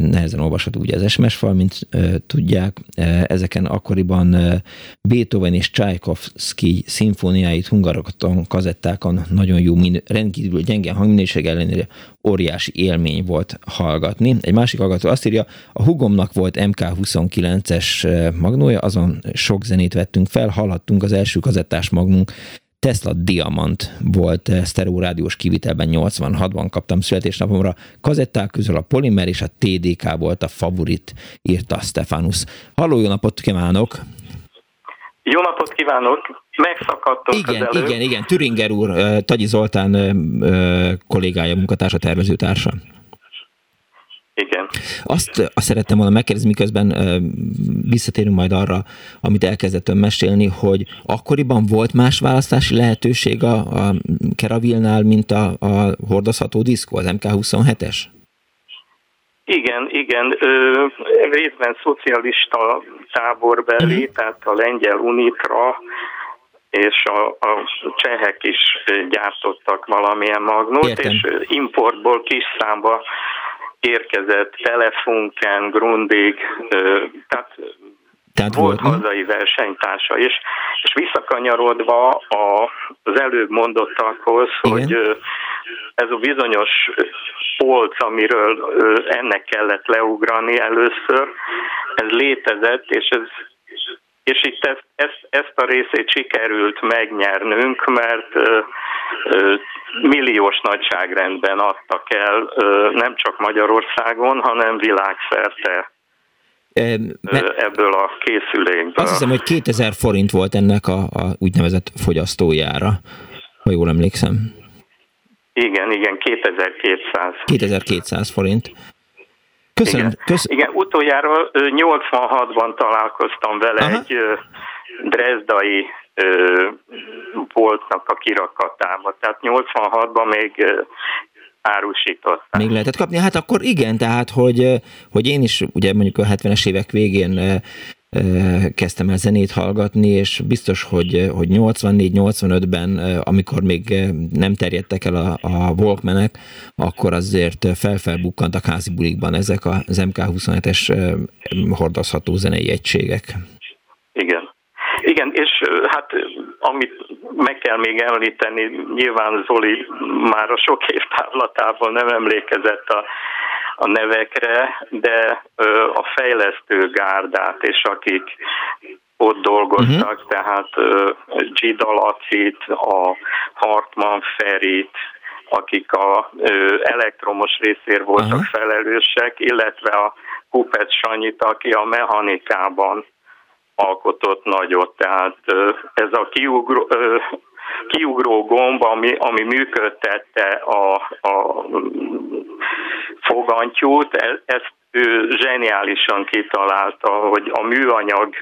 nehezen olvasható ugye az SMS fal, mint tudják. Ezeken akkoriban Beethoven és Tchaikovsky szimfóniáit hungarokaton kazettákon nagyon jó, rendkívül gyenge hangminőség ellenére óriási élmény volt hallgatni. Egy másik hallgató azt írja, a hugomnak volt MK29-es magnója, azon sok zenét vettünk fel, hallhattunk az első kazettás magnunk Tesla Diamant volt eh, sztereórádiós kivitelben 86-ban kaptam születésnapomra. Kazetták közül a Polimer és a TDK volt a favorit, írta Stefanus. Halló, jó napot kívánok! Jó napot kívánok! Megszakadtunk Igen, az igen, igen. Türinger úr, eh, Tagyi Zoltán eh, kollégája, munkatársa, tervezőtársa. Igen. Azt, azt szerettem volna megkérdezni, miközben visszatérünk majd arra, amit elkezdett ön mesélni, hogy akkoriban volt más választási lehetőség a, a Keravilnál, mint a, a hordozható diszkó, az MK27-es? Igen, igen. Ö, részben szocialista táborbeli, uh-huh. tehát a lengyel Unitra és a, a csehek is gyártottak valamilyen magnót, Értem. és importból kis számba érkezett Telefunken, Grundig, tehát tehát volt, volt hazai versenytársa, és, és visszakanyarodva a, az előbb mondottakhoz, Igen. hogy ez a bizonyos polc, amiről ennek kellett leugrani először, ez létezett, és ez és itt ezt, ezt, ezt a részét sikerült megnyernünk, mert ö, ö, milliós nagyságrendben adtak el ö, nem csak Magyarországon, hanem világszerte ebből a készülékből. Azt hiszem, hogy 2000 forint volt ennek a, a úgynevezett fogyasztójára, ha jól emlékszem. Igen, igen, 2200. 2200 forint. Köszönöm. Igen, köszönöm. igen utoljára 86-ban találkoztam vele Aha. egy drezdai voltnak a kirakatában. Tehát 86-ban még árusították. Még lehetett kapni? Hát akkor igen, tehát hogy, hogy én is ugye mondjuk a 70-es évek végén kezdtem el zenét hallgatni, és biztos, hogy, hogy 84-85-ben, amikor még nem terjedtek el a, a Walkmanek, akkor azért felfelbukkantak házi bulikban ezek az MK27-es hordozható zenei egységek. Igen. Igen, és hát amit meg kell még említeni, nyilván Zoli már a sok év távlatában nem emlékezett a a nevekre, de a fejlesztő gárdát, és akik ott dolgoztak, uh-huh. tehát Gida Lacit, a Hartman Ferit, akik a elektromos részér voltak uh-huh. felelősek, illetve a Kupet Sanyit, aki a mechanikában alkotott nagyot, tehát ez a kiugró, kiugró gomb, ami, ami működtette a, a fogantyút, e, ezt ő zseniálisan kitalálta, hogy a műanyag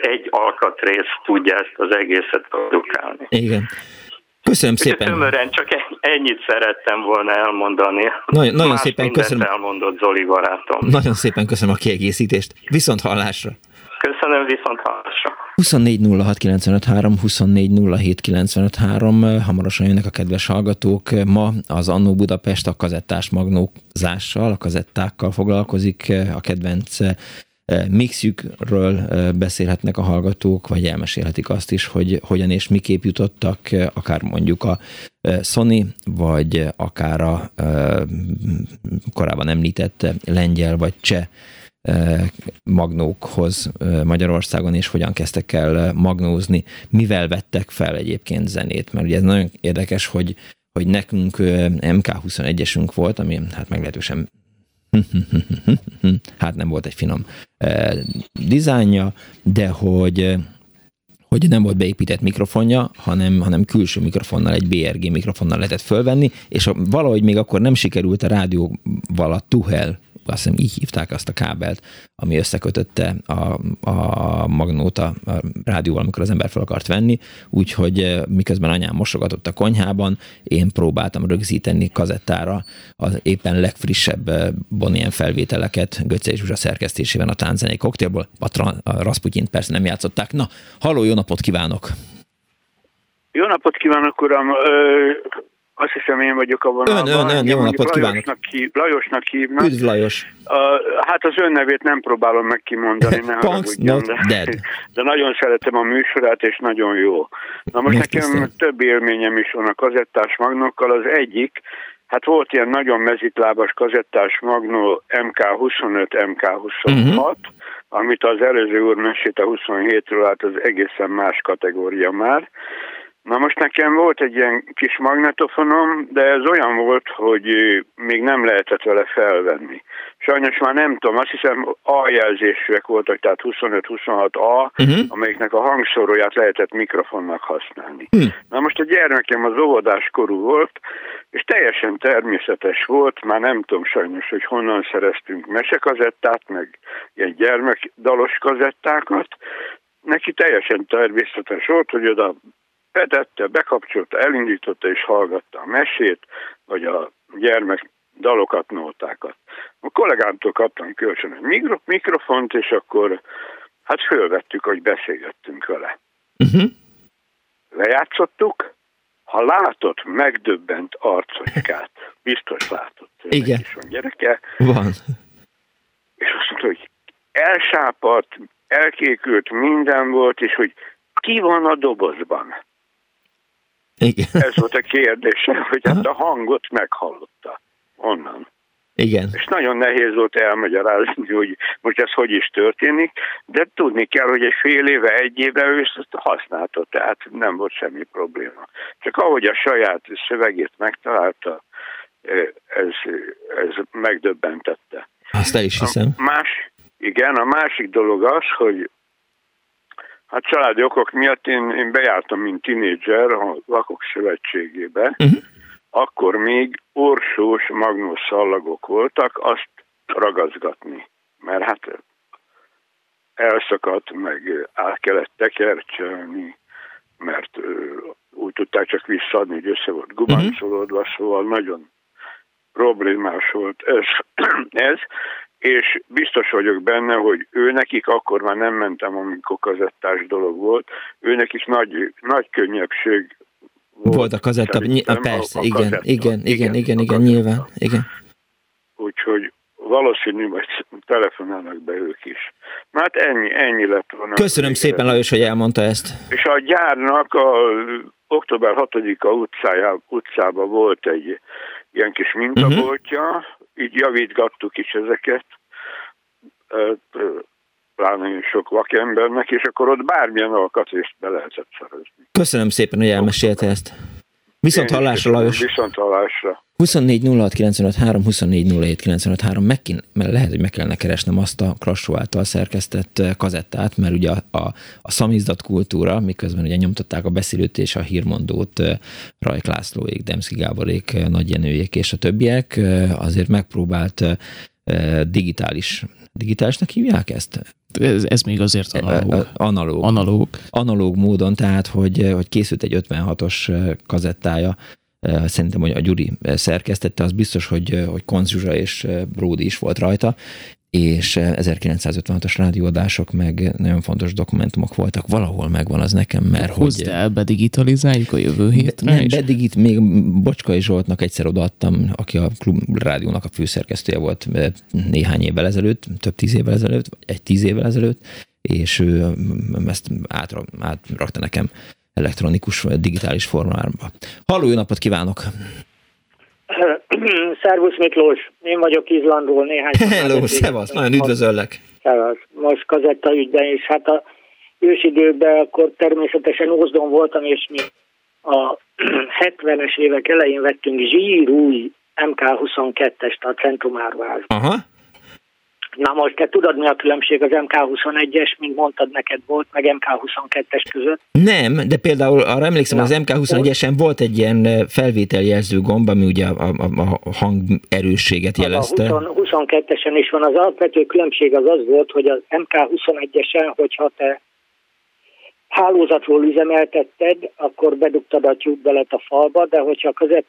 egy alkatrész tudja ezt az egészet produkálni. Igen. Köszönöm szépen. Tömören csak ennyit szerettem volna elmondani. Nagyon, nagyon szépen köszönöm. elmondott Zoli barátom. Nagyon szépen köszönöm a kiegészítést. Viszont hallásra. Köszönöm, viszont hallásra. 24 24 hamarosan jönnek a kedves hallgatók. Ma az Annó Budapest a kazettás magnózással, a kazettákkal foglalkozik, a kedvenc eh, mixjükről eh, beszélhetnek a hallgatók, vagy elmesélhetik azt is, hogy hogyan és miképp jutottak, eh, akár mondjuk a Sony, vagy akár a korábban említett lengyel vagy cseh magnókhoz Magyarországon, és hogyan kezdtek el magnózni, mivel vettek fel egyébként zenét, mert ugye ez nagyon érdekes, hogy, hogy nekünk MK21-esünk volt, ami hát meglehetősen <laughs> hát nem volt egy finom dizájnja, de hogy hogy nem volt beépített mikrofonja, hanem, hanem külső mikrofonnal, egy BRG mikrofonnal lehetett fölvenni, és valahogy még akkor nem sikerült a rádióval a Tuhel azt hiszem így hívták azt a kábelt, ami összekötötte a, a magnót a, a rádióval, amikor az ember fel akart venni, úgyhogy eh, miközben anyám mosogatott a konyhában, én próbáltam rögzíteni kazettára az éppen legfrissebb eh, Bonien felvételeket Götze és Zsuzsa szerkesztésében a tánzenei koktélból. A, tra- a Rasputyint persze nem játszották. Na, halló, jó napot kívánok! Jó napot kívánok, uram! Azt hiszem én vagyok a vonalban. Ön, ön, ön, jó napot kívánok. Hív, Lajosnak hívnak. Üdv Lajos. Uh, hát az ön nevét nem próbálom meg kimondani, ne not de, dead. <laughs> de nagyon szeretem a műsorát, és nagyon jó. Na most Miért nekem tisztán? több élményem is van a kazettás magnokkal. Az egyik, hát volt ilyen nagyon mezitlábas kazettás magnó MK25, MK26, uh-huh. amit az előző úr mesélt a 27-ről, hát az egészen más kategória már. Na most nekem volt egy ilyen kis magnetofonom, de ez olyan volt, hogy még nem lehetett vele felvenni. Sajnos már nem tudom, azt hiszem A jelzésűek voltak, tehát 25-26A, uh-huh. amelyiknek a hangszoróját lehetett mikrofonnak használni. Uh-huh. Na most a gyermekem az óvodás korú volt, és teljesen természetes volt, már nem tudom sajnos, hogy honnan szereztünk mesekazettát, meg ilyen gyermekdalos kazettákat, neki teljesen természetes volt, hogy oda betette, bekapcsolta, elindította és hallgatta a mesét, vagy a gyermek dalokat, nótákat. A kollégámtól kaptam kölcsön egy mikrofont, és akkor hát fölvettük, hogy beszélgettünk vele. Uh-huh. Lejátszottuk, ha látott megdöbbent arcocskát, biztos látott. Igen. Is van gyereke. Van. És azt mondta, hogy elsápadt, elkékült, minden volt, és hogy ki van a dobozban. Igen. Ez volt a kérdése, <laughs> hogy hát a hangot meghallotta onnan. Igen. És nagyon nehéz volt elmagyarázni, hogy most ez hogy is történik, de tudni kell, hogy egy fél éve, egy éve ő ezt használta, tehát nem volt semmi probléma. Csak ahogy a saját szövegét megtalálta, ez, ez megdöbbentette. Azt el is hiszem. A más, igen, a másik dolog az, hogy Hát családi okok miatt én, én bejártam, mint tinédzser a Lakok Szövetségébe, uh-huh. akkor még orsós magnós szallagok voltak, azt ragazgatni. Mert hát elszakadt, meg át kellett tekercselni, mert úgy tudták csak visszaadni, hogy össze volt gubancolódva, uh-huh. szóval nagyon problémás volt ez, <clears throat> ez, és biztos vagyok benne, hogy ő nekik akkor már nem mentem, amikor kazettás dolog volt, ő nekik nagy, nagy könnyebbség volt. Volt a kazetta, persze, a, a igen, kazetta. igen, igen, igen, igen, igen, nyilván, igen. Úgyhogy valószínű, hogy telefonálnak be ők is. Hát ennyi, ennyi lett volna. Köszönöm szépen, Lajos, hogy elmondta ezt. És a gyárnak a október 6-a utcája, utcában volt egy ilyen kis mintaboltja, uh-huh. Így javítgattuk is ezeket, pláne sok vakembernek, és akkor ott bármilyen alkatrészt be lehetett szerezni. Köszönöm szépen, hogy elmesélte ezt. Viszont hallásra, Lajos. Viszont hallásra. 24 06 3, 24 07 3, meg kín, mert lehet, hogy meg kellene keresnem azt a Krassó által szerkesztett kazettát, mert ugye a, a, a szamizdat kultúra, miközben ugye nyomtatták a beszélőt és a hírmondót Rajk Lászlóék, Demszki Gáborék, Nagy Jenőjék és a többiek, azért megpróbált digitális, digitálisnak hívják ezt? Ez, ez még azért analóg. Analóg. Analóg. Analóg módon, tehát hogy, hogy készült egy 56-os kazettája szerintem, hogy a Gyuri szerkesztette, az biztos, hogy, hogy Konzsuzsa és Bródi is volt rajta, és 1956-os rádióadások, meg nagyon fontos dokumentumok voltak. Valahol megvan az nekem, mert Hozd hogy... el, bedigitalizáljuk a jövő héten be, Nem, bedigit, még Bocskai Zsoltnak egyszer odaadtam, aki a klub rádiónak a főszerkesztője volt néhány évvel ezelőtt, több tíz évvel ezelőtt, egy tíz évvel ezelőtt, és ő ezt átra, átrakta nekem elektronikus digitális formába. Halló, jó napot kívánok! <clears throat> Szervusz Miklós, én vagyok Izlandról néhány... <laughs> Hello, szevasz, nagyon üdvözöllek! Szevasz, most kazetta ügyben is, hát a ősidőkben akkor természetesen Ózdon voltam, és mi a <clears throat> 70-es évek elején vettünk zsírúj MK22-est a centrumárvázban. Aha. Na most te tudod, mi a különbség az MK21-es, mint mondtad, neked volt, meg MK22-es között? Nem, de például arra emlékszem, Na, az MK21-esen volt egy ilyen felvételjelző gomb, ami ugye a, a, a hang erősséget jelezte. A 22-esen is van. Az alapvető különbség az az volt, hogy az MK21-esen, hogyha te hálózatról üzemeltetted, akkor bedugtad a tyúkbelet a falba, de hogyha között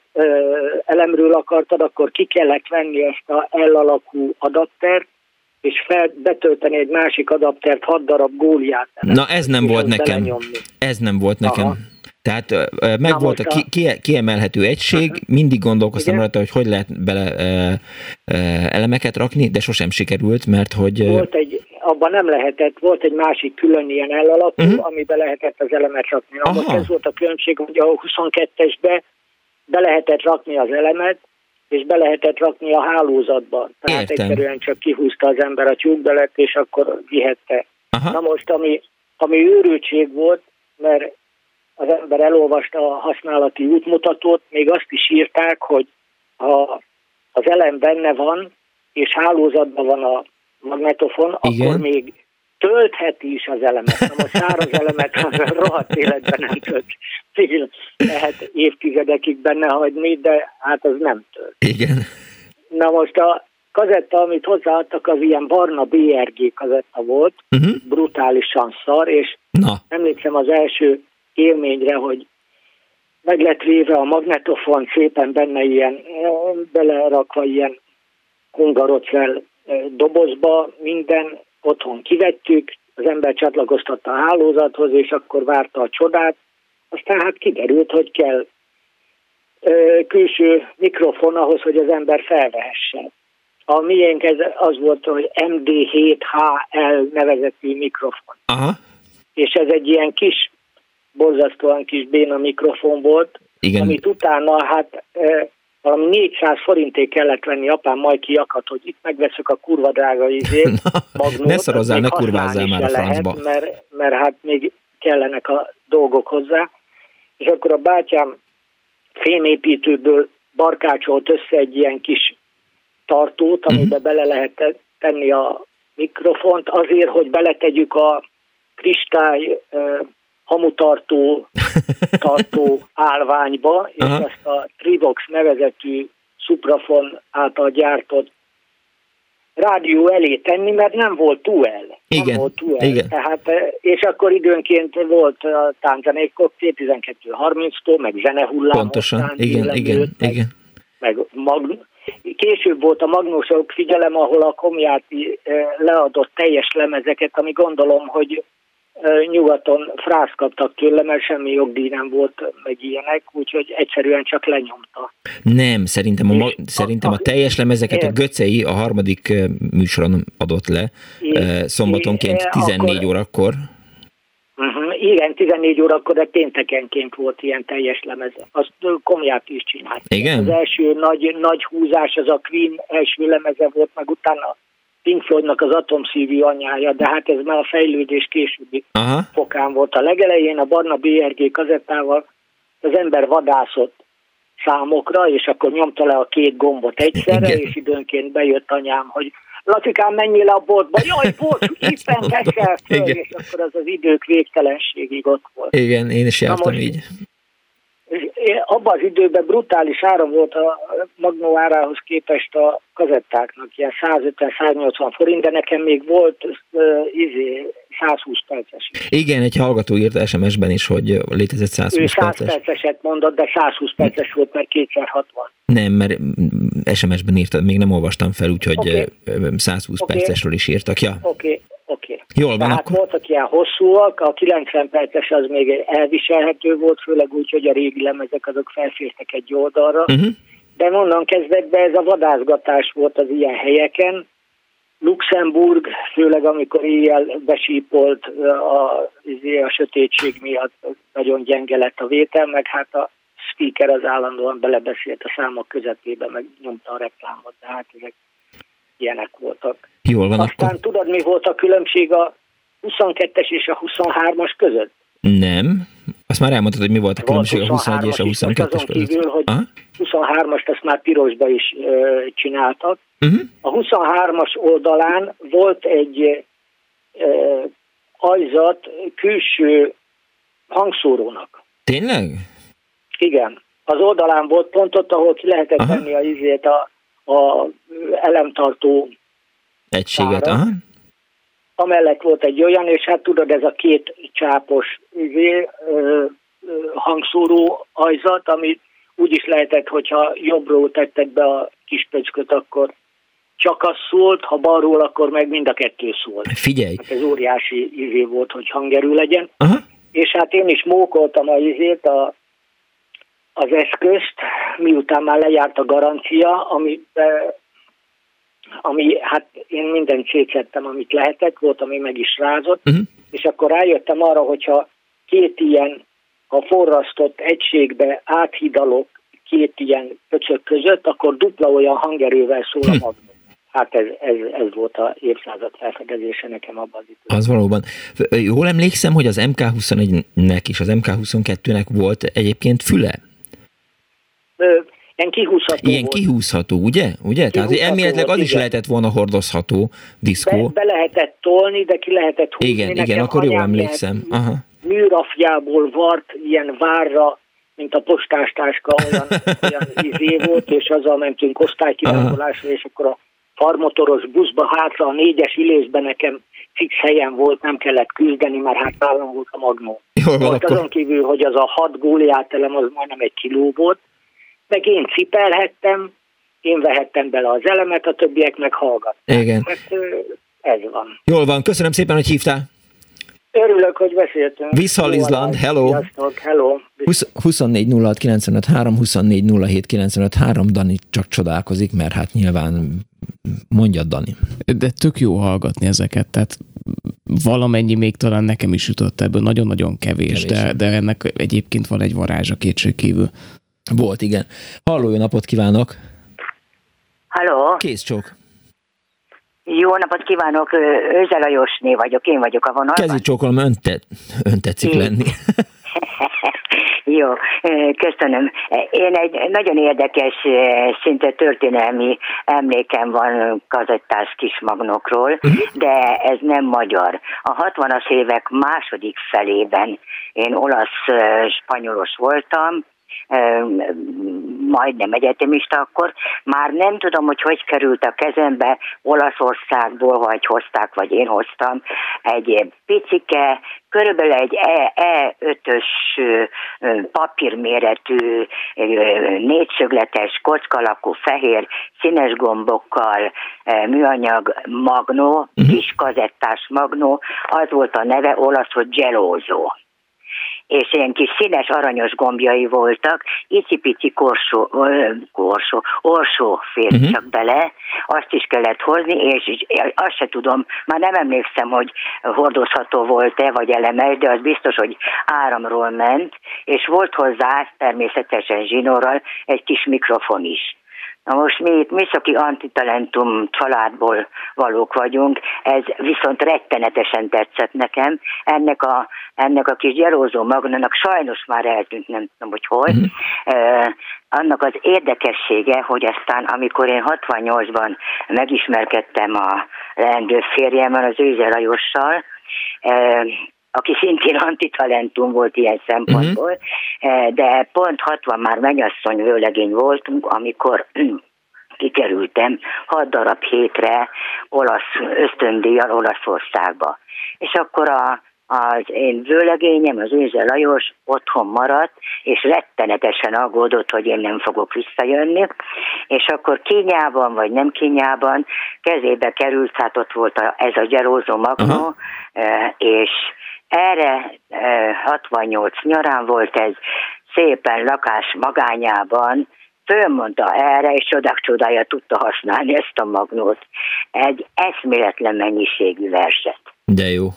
elemről akartad, akkor ki kellett venni ezt a L alakú adaptert, és fel, betölteni egy másik adaptert, 6 darab góliát. Na ez nem volt nekem. Ez nem volt nekem. Aha. Tehát meg Na volt a ki, ki, kiemelhető egység, uh-huh. mindig gondolkoztam rajta, hogy hogy lehet bele e, e, elemeket rakni, de sosem sikerült, mert hogy... Volt egy, abban nem lehetett, volt egy másik külön ilyen elalapú, uh-huh. amiben lehetett az elemet rakni. Na, most ez volt a különbség, hogy a 22-esbe be lehetett rakni az elemet, és be lehetett rakni a hálózatba. Tehát Értem. egyszerűen csak kihúzta az ember a tyúkbelet, és akkor vihette. Aha. Na most, ami, ami őrültség volt, mert az ember elolvasta a használati útmutatót, még azt is írták, hogy ha az elem benne van, és hálózatban van a magnetofon, Igen. akkor még töltheti is az elemet. Na most száraz elemet rohadt életben nem tölt. Lehet évtizedekig benne hagyni, de hát az nem tölt. Igen. Na most a kazetta, amit hozzáadtak, az ilyen barna BRG kazetta volt, uh-huh. brutálisan szar, és Na. emlékszem az első élményre, hogy meg lett véve a magnetofon, szépen benne ilyen, belerakva ilyen hungarocel dobozba, minden otthon kivettük, az ember csatlakoztatta a hálózathoz, és akkor várta a csodát. Aztán hát kiderült, hogy kell ö, külső mikrofon ahhoz, hogy az ember felvehessen. A miénk ez az volt, hogy MD7HL nevezetű mikrofon. Aha. És ez egy ilyen kis, borzasztóan kis béna mikrofon volt, Igen. amit utána hát valami 400 forinté kellett venni, apám majd kiakadt, hogy itt megveszek a kurva drága izét, <laughs> magnót. ne szorozzál, ne kurvázzál már a francba. Lehet, mert, mert hát még kellenek a dolgok hozzá. És akkor a bátyám fémépítőből barkácsolt össze egy ilyen kis tartót, amiben uh-huh. bele lehet tenni a mikrofont, azért, hogy beletegyük a kristály hamutartó <laughs> tartó állványba, és Aha. azt a Trivox nevezetű Suprafon által gyártott rádió elé tenni, mert nem volt túl Igen, nem volt túl igen. Tehát, eh, és akkor időnként volt a tánzanékok 12.30-tól, meg zenehullám. Pontosan, igen, igen, jött, igen. Meg, meg mag, később volt a Magnósok figyelem, ahol a Komjáti eh, leadott teljes lemezeket, ami gondolom, hogy nyugaton frász kaptak tőle, mert semmi jogdíj nem volt, meg ilyenek, úgyhogy egyszerűen csak lenyomta. Nem, szerintem a, szerintem a, a teljes lemezeket a Göcei a harmadik műsoron adott le, é, szombatonként é, 14 akkor, órakor. Uh-huh, igen, 14 órakor, de péntekenként volt ilyen teljes lemez. Azt komját is csinált. Igen? Az első nagy, nagy húzás az a Queen első lemeze volt, meg utána Pink Floydnak az atomszívű anyája, de hát ez már a fejlődés későbbi Aha. fokán volt. A legelején a barna BRG kazettával az ember vadászott számokra, és akkor nyomta le a két gombot egyszerre, Igen. és időnként bejött anyám, hogy Lacikám, menjél le a boltba, jaj, bocs, <laughs> éppen teszel föl, és akkor az az idők végtelenségig ott volt. Igen, én is jártam így abban az időben brutális ára volt a Magnó árához képest a kazettáknak, ilyen 150-180 forint, de nekem még volt uh, izé, 120 perces. Igen, egy hallgató írt SMS-ben is, hogy létezett 120 ő 100 perces. perceset mondott, de 120 perces volt, mert 260. Nem, mert SMS-ben írtad, még nem olvastam fel, úgyhogy okay. 120 okay. percesről is írtak. Ja. Oké, okay. Oké. Okay. Jól van. Tehát akkor... voltak ilyen hosszúak, a 90 perces az még elviselhető volt, főleg úgy, hogy a régi lemezek azok felfértek egy oldalra. Uh-huh. De onnan kezdetben ez a vadászgatás volt az ilyen helyeken. Luxemburg, főleg amikor éjjel besípolt a, izé, a sötétség miatt nagyon gyenge lett a vétel, meg hát a speaker az állandóan belebeszélt a számok közepébe, meg nyomta a reklámot, de hát ezek ilyenek voltak. Jól van Aztán akkor. tudod, mi volt a különbség a 22-es és a 23-as között? Nem. Azt már elmondtad, hogy mi volt a különbség a 21 és a 22-es között. Kívül, hogy 23-ast azt már pirosba is ö, csináltak. Uh-huh. A 23-as oldalán volt egy ö, ajzat külső hangszórónak. Tényleg? Igen. Az oldalán volt pont ott, ahol ki lehetett Aha. tenni a izét a, a elemtartó egységet. Aha. Amellett volt egy olyan, és hát tudod, ez a két csápos izé, ö, ö, hangszóró ajzat, amit úgy is lehetett, hogyha jobbról tetted be a kis pöcköt, akkor csak az szólt, ha balról, akkor meg mind a kettő szólt. Figyelj! Hát ez óriási izé volt, hogy hangerő legyen. Aha. És hát én is mókoltam a izét, a, az eszközt, miután már lejárt a garancia, ami ami hát én mindent szétszettem, amit lehetett, volt, ami meg is rázott, uh-huh. és akkor rájöttem arra, hogyha két ilyen, ha forrasztott egységbe áthidalok két ilyen pöcsök között, akkor dupla olyan hangerővel szól a hm. magnum. Hát ez, ez, ez volt a évszázad felfedezése nekem abban az időben. Az valóban. Jól emlékszem, hogy az MK21-nek és az MK22-nek volt egyébként füle? Ilyen kihúzható Ilyen volt. kihúzható, ugye? ugye? Kihúzható Tehát elméletileg az igen. is lehetett volna hordozható diszkó. Be, be lehetett tolni, de ki lehetett húzni. Igen, Nekem igen, akkor jól emlékszem. Aha. Műrafjából vart ilyen várra, mint a postástáska, olyan, <laughs> olyan izé volt, és azzal mentünk osztálykirangolásra, és akkor a farmotoros buszba hátra a négyes ülésben nekem fix helyen volt, nem kellett küzdeni, mert hát nálam volt a magnó. Jól van, akkor... azon kívül, hogy az a hat góliátelem az majdnem egy kiló volt, meg én cipelhettem, én vehettem bele az elemet, a többiek meg hallgatták. Igen. Hát, ez van. Jól van, köszönöm szépen, hogy hívtál. Örülök, hogy beszéltünk. Visszhal Izland, hello. Sziasztok, hello. 24 06 95 3, 24 07 95 3, Dani csak csodálkozik, mert hát nyilván mondja Dani. De tök jó hallgatni ezeket, tehát valamennyi még talán nekem is jutott ebből, nagyon-nagyon kevés, kevés de, de ennek egyébként van egy varázsa kétség kívül. Volt, igen. Halló, jó napot kívánok! Halló! Kész csók! Jó napot kívánok, Őze Lajosné vagyok, én vagyok a vonalban. Kezi csókolom, ön, te, ön tetszik én. lenni. <laughs> Jó, köszönöm. Én egy nagyon érdekes, szinte történelmi emlékem van kazettás kismagnokról, uh-huh. de ez nem magyar. A 60-as évek második felében én olasz-spanyolos voltam, majdnem egyetemista akkor, már nem tudom, hogy hogy került a kezembe Olaszországból, vagy hozták, vagy én hoztam egy picike, körülbelül egy E5-ös e papírméretű, négyszögletes, kockalakú, fehér, színes gombokkal, műanyag magnó, uh-huh. kis kazettás magnó, az volt a neve olasz, hogy gelózó és ilyen kis színes aranyos gombjai voltak, icipici korsó, korsó, orsó fér uh-huh. csak bele, azt is kellett hozni, és azt se tudom, már nem emlékszem, hogy hordozható volt-e, vagy elemes, de az biztos, hogy áramról ment, és volt hozzá természetesen zsinórral egy kis mikrofon is. Na most mi itt Műszaki Antitalentum családból valók vagyunk, ez viszont rettenetesen tetszett nekem. Ennek a, ennek a kis gyerózó magnának sajnos már eltűnt, nem tudom, hogy hol. Mm. Uh, annak az érdekessége, hogy aztán amikor én 68-ban megismerkedtem a leendő férjemmel, az Őze Lajossal, aki szintén antitalentum volt ilyen szempontból, uh-huh. de pont 60 már mennyasszony vőlegény voltunk, amikor <clears throat> kikerültem hat darab hétre olasz ösztöndíjjal Olaszországba. És akkor a az én vőlegényem, az Őze Lajos otthon maradt, és rettenetesen aggódott, hogy én nem fogok visszajönni, és akkor kényában vagy nem kényában kezébe került, hát ott volt a, ez a gyerózó magnó, uh-huh. és erre 68 nyarán volt ez szépen lakás magányában, fölmondta erre, és csodák csodája tudta használni ezt a magnót. Egy eszméletlen mennyiségű verset. De jó.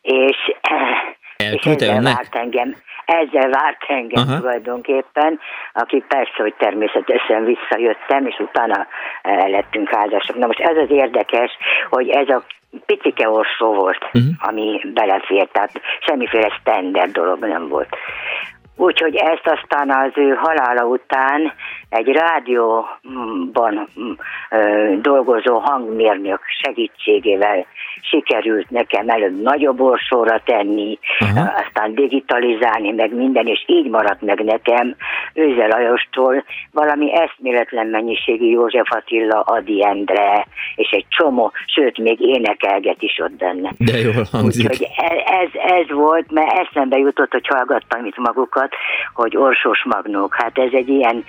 És, és ezzel várt engem, ezzel várt engem Aha. tulajdonképpen, aki persze, hogy természetesen visszajöttem, és utána lettünk házasok. Na most ez az érdekes, hogy ez a picike orsó volt, uh-huh. ami belefért, tehát semmiféle standard dolog nem volt. Úgyhogy ezt aztán az ő halála után egy rádióban dolgozó hangmérnök segítségével sikerült nekem előbb nagyobb orsóra tenni, Aha. aztán digitalizálni, meg minden, és így maradt meg nekem Őze Lajostól valami eszméletlen mennyiségű József Attila, Adi Endre, és egy csomó, sőt, még énekelget is ott benne. De jól hangzik. Úgyhogy e- ez, ez volt, mert eszembe jutott, hogy hallgattam itt magukat, hogy Orsós Magnók, hát ez egy ilyen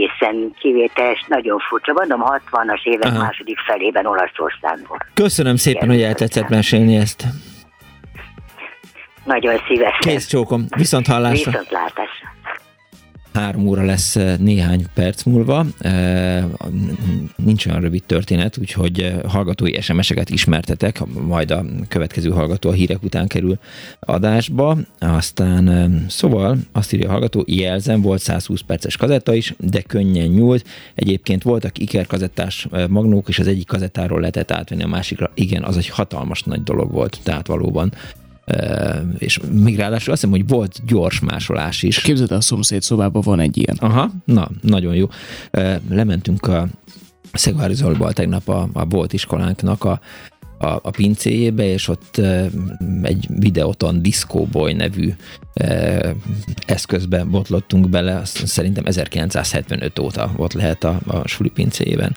egészen kivételes, nagyon furcsa. Mondom, 60-as évek Aha. második felében Olaszországból. Köszönöm szépen, Igen. hogy eltetszett mesélni ezt. Nagyon szívesen. Kész csókom, viszont hallásra. Viszont látásra. Három óra lesz eh, néhány perc múlva. Eh, nincs olyan rövid történet, úgyhogy eh, hallgatói SMS-eket ismertetek, majd a következő hallgató a hírek után kerül adásba. Aztán szóval azt írja a hallgató, jelzem, volt 120 perces kazetta is, de könnyen nyúlt. Egyébként voltak Iker kazettás magnók, és az egyik kazettáról lehetett átvenni a másikra. Igen, az egy hatalmas nagy dolog volt, tehát valóban és még ráadásul azt hiszem, hogy volt gyors másolás is. Képzeld, a szomszéd szobában van egy ilyen. Aha, na, nagyon jó. Lementünk a Szegvári Zolból tegnap a, a volt iskolánknak a, a, a pincéjébe, és ott egy videóton Disco Boy nevű eszközbe botlottunk bele, azt szerintem 1975 óta ott lehet a, a suli pincéjében.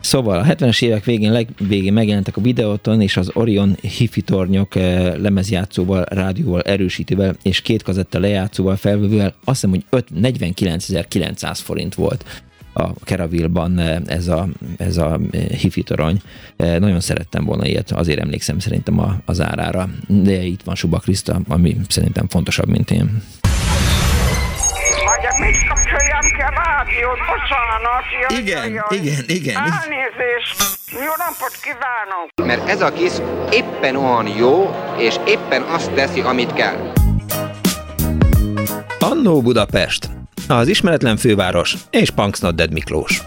Szóval a 70-es évek végén, legvégén megjelentek a videóton, és az Orion hifi tornyok eh, lemezjátszóval, rádióval, erősítővel és két kazetta lejátszóval, felvevővel azt hiszem, hogy 49.900 forint volt a Keravilban eh, ez a, ez a eh, hifi torony. Nagyon szerettem volna ilyet, azért emlékszem szerintem az árára, de itt van Suba Kriszta, ami szerintem fontosabb, mint én. Rádiót? Bocsánat. Jaj, igen, jaj. igen, igen. Elnézést. Jó napot kívánok. Mert ez a kis éppen olyan jó, és éppen azt teszi, amit kell. Annó Budapest, az ismeretlen főváros és Punksnodded Miklós.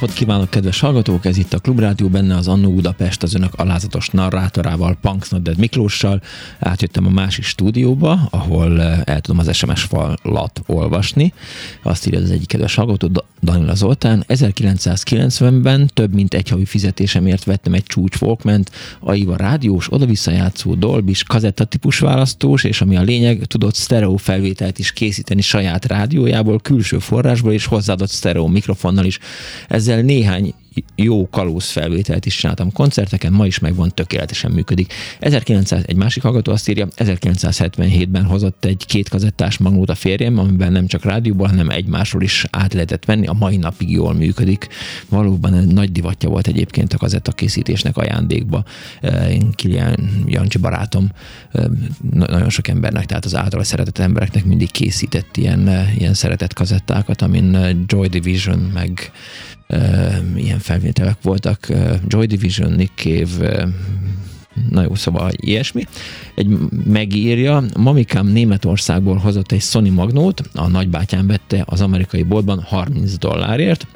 Napot kívánok, kedves hallgatók! Ez itt a Klubrádió, benne az Annó Budapest az önök alázatos narrátorával, Punks Nodded Miklóssal. Átjöttem a másik stúdióba, ahol eh, el tudom az SMS falat olvasni. Azt írja az egyik kedves hallgató, Danila Zoltán. 1990-ben több mint egy havi fizetésemért vettem egy csúcs Walkment, AIVA rádiós, oda-vissza játszó Dolbis, kazettatípus választós, és ami a lényeg, tudott stereo felvételt is készíteni saját rádiójából, külső forrásból, és hozzáadott stereo mikrofonnal is. Ezzel néhány jó kalóz felvételt is csináltam koncerteken, ma is megvan, tökéletesen működik. 1900, egy másik hallgató azt írja, 1977-ben hozott egy két kazettás magnót a férjem, amiben nem csak rádióból, hanem egymásról is át lehetett venni, a mai napig jól működik. Valóban nagy divatja volt egyébként a kazetta készítésnek ajándékba. Én Kilian Jancsi barátom nagyon sok embernek, tehát az általa szeretett embereknek mindig készített ilyen, ilyen szeretett kazettákat, amin Joy Division, meg ilyen felvételek voltak, Joy Division, Nick Cave, na jó, szóval ilyesmi. Egy megírja, mamikám Németországból hozott egy Sony Magnót, a nagybátyám vette az amerikai boltban 30 dollárért,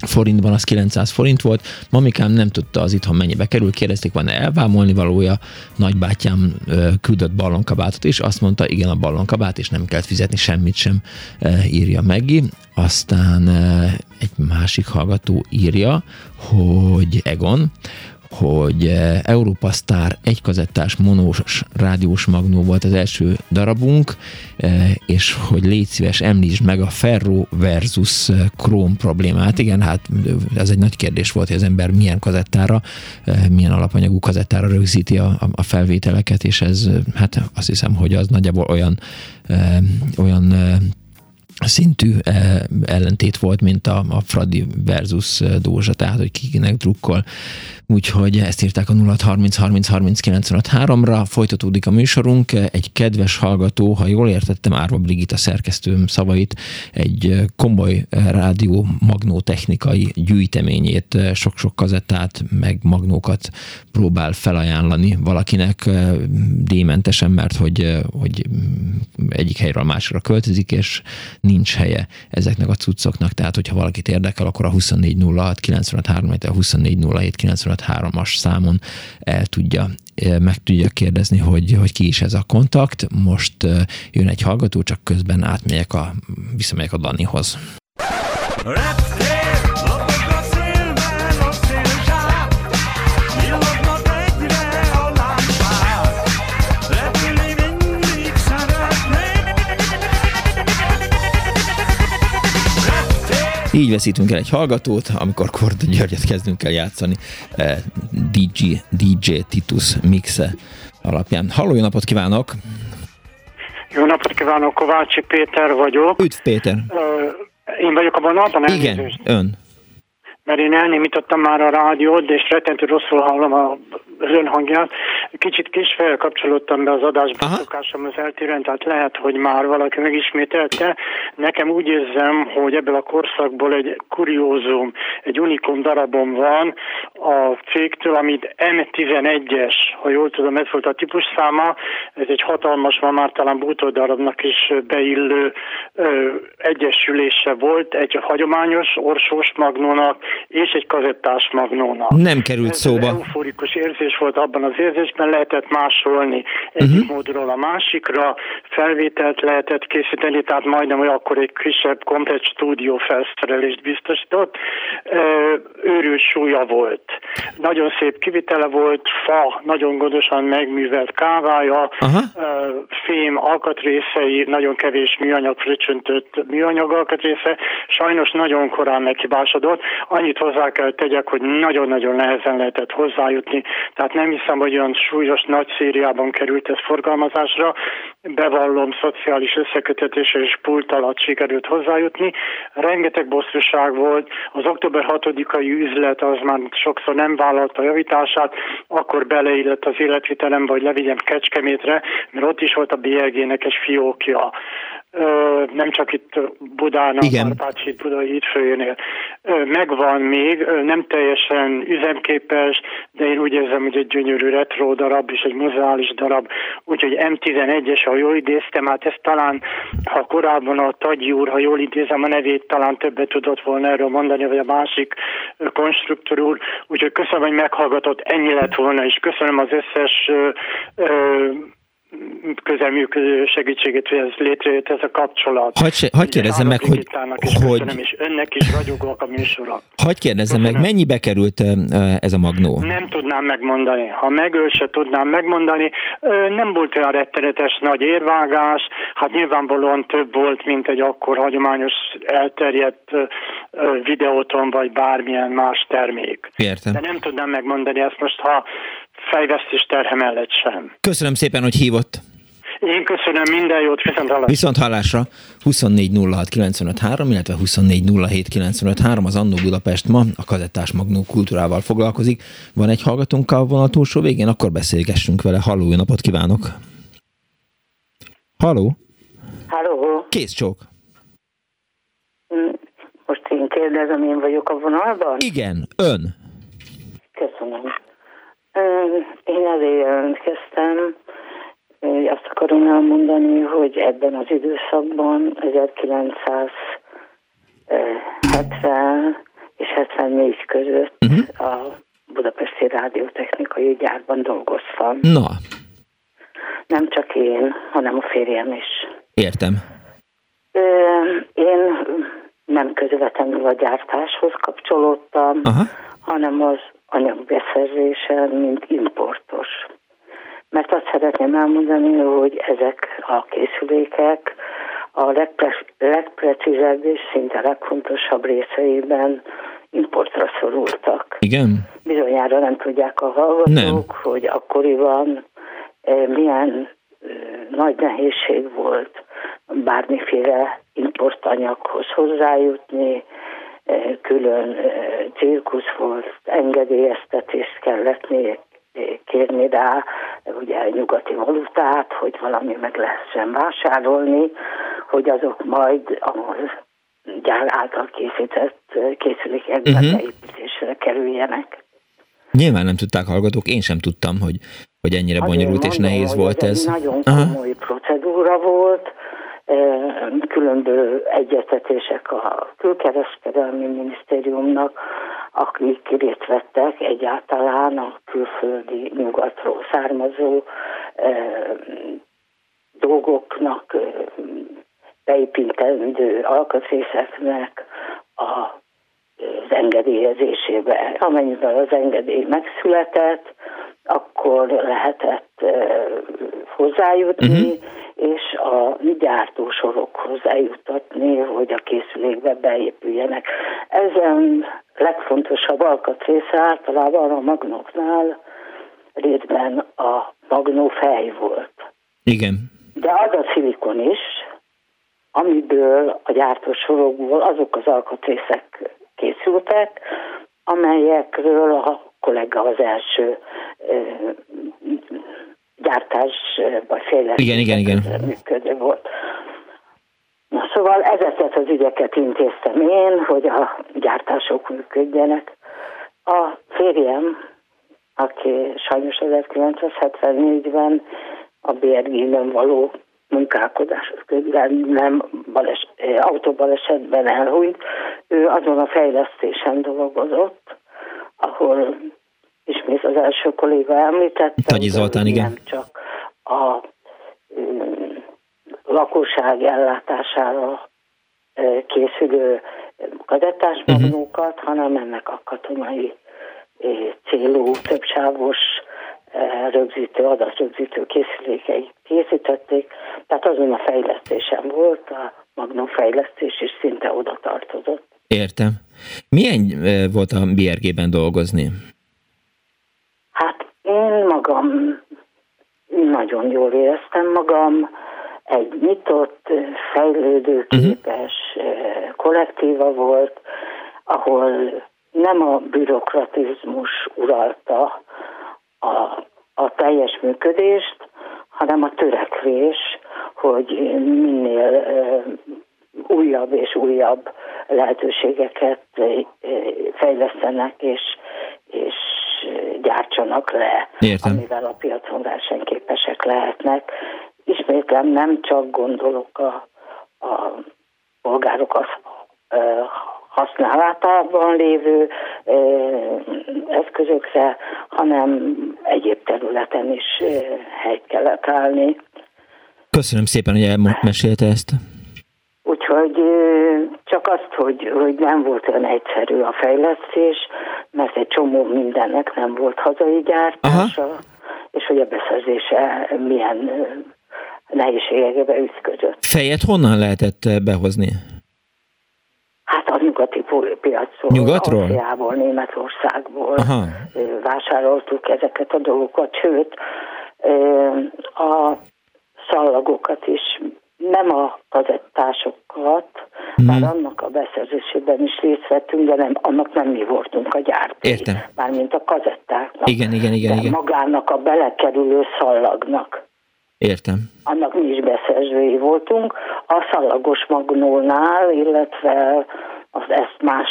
forintban az 900 forint volt, mamikám nem tudta az itthon mennyibe kerül, kérdezték, van-e elvámolni valója, nagybátyám küldött ballonkabátot, és azt mondta, igen, a ballonkabát, és nem kellett fizetni semmit sem, írja Megi. Aztán egy másik hallgató írja, hogy Egon, hogy eh, Európa Star egy kazettás monós rádiós magnó volt az első darabunk, eh, és hogy légy szíves, említsd meg a Ferro versus eh, Chrome problémát. Igen, hát ez egy nagy kérdés volt, hogy az ember milyen kazettára, milyen alapanyagú kazettára rögzíti a, a felvételeket, és ez, hát azt hiszem, hogy az nagyjából olyan olyan szintű ellentét volt, mint a, a Fradi versus Dózsa, tehát hogy kikinek drukkol. Úgyhogy ezt írták a 0 30 30 30 95 ra folytatódik a műsorunk. Egy kedves hallgató, ha jól értettem Árva Brigitta szerkesztőm szavait, egy komoly rádió magnótechnikai gyűjteményét, sok-sok kazettát, meg magnókat próbál felajánlani valakinek démentesen, mert hogy, hogy egyik helyről a másikra költözik, és nincs helye ezeknek a cuccoknak. Tehát, hogyha valakit érdekel, akkor a 2406 953, a 2407 953-as számon el tudja meg tudja kérdezni, hogy, hogy ki is ez a kontakt. Most jön egy hallgató, csak közben átmegyek a, visszamegyek a Danihoz. Rap! Így veszítünk el egy hallgatót, amikor Korda Györgyet kezdünk el játszani eh, DJ, DJ Titus mixe alapján. Halló, jó napot kívánok! Jó napot kívánok, Kovácsi Péter vagyok. Üdv Péter! Én vagyok a vonalban? Igen, ön mert én elnémítottam már a rádiót, és rettentő rosszul hallom a az ön hangját. Kicsit kisfejjel kapcsolódtam be az adásba, szokásom az eltéren, tehát lehet, hogy már valaki megismételte. Nekem úgy érzem, hogy ebből a korszakból egy kuriózum, egy unikum darabom van a cégtől, amit M11-es, ha jól tudom, ez volt a típus száma, ez egy hatalmas, ma már talán bútordarabnak is beillő ö, egyesülése volt, egy hagyományos orsós magnónak és egy kazettás magnónak. Nem került ez szóba. Euforikus érzés volt abban az érzésben, lehetett másolni egyik uh-huh. módról a másikra, felvételt lehetett készíteni, tehát majdnem hogy akkor egy kisebb, komplet stúdió felszerelést biztosított. Őrült súlya volt. Nagyon szép kivitele volt, fa, nagyon gondosan megművelt kávája, uh-huh. fém alkatrészei, nagyon kevés műanyag, fröccsöntött műanyag alkatrésze, sajnos nagyon korán meghibásodott. Annyit hozzá kell tegyek, hogy nagyon-nagyon nehezen lehetett hozzájutni, tehát nem hiszem, hogy olyan súlyos nagy szériában került ez forgalmazásra. Bevallom, szociális összekötetésre és pult alatt sikerült hozzájutni. Rengeteg bosszúság volt. Az október 6-ai üzlet az már sokszor nem vállalta javítását, akkor beleillett az életvitelembe, hogy levigyem Kecskemétre, mert ott is volt a BLG-nek egy fiókja nem csak itt Budán, a Kárpáts Budai hídfőjénél. Megvan még, nem teljesen üzemképes, de én úgy érzem, hogy egy gyönyörű retro darab és egy muzeális darab, úgyhogy M11-es, ha jól idéztem, hát ez talán, ha korábban a Tagyi úr, ha jól idézem a nevét, talán többet tudott volna erről mondani, vagy a másik konstruktor úr, úgyhogy köszönöm, hogy meghallgatott, ennyi lett volna, és köszönöm az összes közelműködő segítségét, hogy ez létrejött ez a kapcsolat. Hagy, hagy kérdezzem meg, hogy... És hogy... Köszönöm, és önnek is ragyogok a műsora. Hagy kérdezzem meg, mennyibe került ez a magnó? Nem tudnám megmondani. Ha megöl, se tudnám megmondani. Nem volt olyan rettenetes nagy érvágás, hát nyilvánvalóan több volt, mint egy akkor hagyományos elterjedt videóton, vagy bármilyen más termék. Értem. De nem tudnám megmondani ezt most, ha fejvesztés terhe mellett sem. Köszönöm szépen, hogy hívott. Én köszönöm, minden jót, viszont hallásra. Viszont hallásra 24 illetve 24 az Annó Budapest ma a kazettás magnó kultúrával foglalkozik. Van egy hallgatónk a vonal túlsó végén, akkor beszélgessünk vele. Halló, jó napot kívánok! Halló! Halló! Kész csók! Mm, most én kérdezem, én vagyok a vonalban? Igen, ön. Köszönöm. Én azért jelentkeztem, azt akarom elmondani, hogy ebben az időszakban 1970 és 74 között uh-huh. a Budapesti Rádiótechnikai Gyárban dolgoztam. Na. Nem csak én, hanem a férjem is. Értem. Én nem közvetlenül a gyártáshoz kapcsolódtam, Aha. hanem az anyagbeszerzésen, mint importos. Mert azt szeretném elmondani, hogy ezek a készülékek a legpre- legprecízebb és szinte legfontosabb részeiben importra szorultak. Igen? Bizonyára nem tudják a hallgatók, nem. hogy akkoriban eh, milyen eh, nagy nehézség volt bármiféle importanyaghoz hozzájutni, külön cirkusz volt, engedélyeztetést kellett kérni rá, ugye nyugati valutát, hogy valami meg lehessen vásárolni, hogy azok majd a gyár által készített készülékekbe uh-huh. beépítésre kerüljenek. Nyilván nem tudták hallgatók, én sem tudtam, hogy, hogy ennyire Azért bonyolult és nehéz volt ez. ez. nagyon komoly Aha. procedúra volt, különböző egyetetések a külkereskedelmi minisztériumnak, akik részt vettek egyáltalán a külföldi nyugatról származó dolgoknak, beépítendő alkatrészeknek a az engedélyezésébe. Amennyiben az engedély megszületett, akkor lehetett hozzájutni, uh-huh és a gyártósorokhoz eljutatni, hogy a készülékbe beépüljenek. Ezen legfontosabb alkatrésze általában a magnóknál részben a magnó fej volt. Igen. De az a szilikon is, amiből a gyártósorokból azok az alkatrészek készültek, amelyekről a kollega az első gyártás vagy fejlesztés igen, igen, igen. működő volt. Na szóval ezeket az ügyeket intéztem én, hogy a gyártások működjenek. A férjem, aki sajnos 1974-ben a BRG-ben való munkálkodás közben nem bales, autóbalesetben elhunyt, ő azon a fejlesztésen dolgozott, ahol ismét az első kolléga említette. Tagyi Zoltán, igen. Nem csak a um, lakosság ellátására készülő kadettás magnókat, uh-huh. hanem ennek a katonai célú, többsávos rögzítő, adatrögzítő készülékeit készítették, tehát azon a fejlesztésem volt, a magnó fejlesztés is szinte oda tartozott. Értem. Milyen volt a BRG-ben dolgozni? Hát én magam nagyon jól éreztem magam, egy nyitott, fejlődőképes uh-huh. kollektíva volt, ahol nem a bürokratizmus uralta a, a teljes működést, hanem a törekvés, hogy minél és újabb lehetőségeket fejlesztenek, és, és gyártsanak le, Értem. amivel a piacon versenyképesek lehetnek. Ismétlem nem csak gondolok a, a polgárok használatában lévő eszközökre, hanem egyéb területen is helyt kellett állni. Köszönöm szépen, hogy elmesélte ezt. Úgyhogy csak azt, hogy, hogy nem volt olyan egyszerű a fejlesztés, mert egy csomó mindennek nem volt hazai gyártása, Aha. és hogy a beszerzése milyen nehézségekbe ütközött. Fejet honnan lehetett behozni? Hát a nyugati piacról, Nyugatról? Ausztriából, Németországból Aha. vásároltuk ezeket a dolgokat, sőt a szallagokat is, nem a kazettásokat, hmm. már annak a beszerzésében is részt vettünk, de nem, annak nem mi voltunk a gyártói. Értem. Mármint a kazettáknak. Igen, igen, igen. De igen. magának a belekerülő szallagnak. Értem. Annak mi is beszerzői voltunk. A szallagos magnónál, illetve az ezt más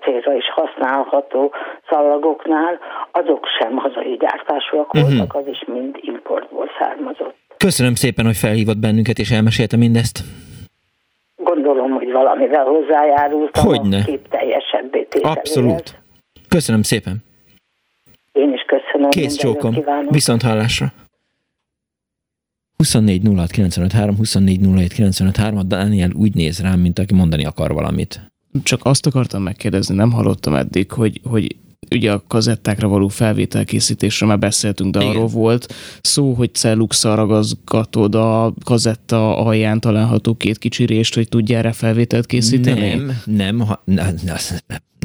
célra is használható szallagoknál, azok sem hazai gyártásúak uh-huh. voltak, az is mind importból származott. Köszönöm szépen, hogy felhívott bennünket és elmesélte mindezt. Gondolom, hogy valamivel hozzájárultam Hogyne. a kép teljesebbé Abszolút. Köszönöm szépen. Én is köszönöm. Kész csókom. Viszont hallásra. 24 06 95 24 07 Daniel úgy néz rám, mint aki mondani akar valamit. Csak azt akartam megkérdezni, nem hallottam eddig, hogy, hogy ugye a kazettákra való felvételkészítésről már beszéltünk, de Igen. arról volt szó, hogy celluxal ragazgatod a kazetta alján található két kicsi rést, hogy tudja erre felvételt készíteni? Nem, nem, ha, ne, ne,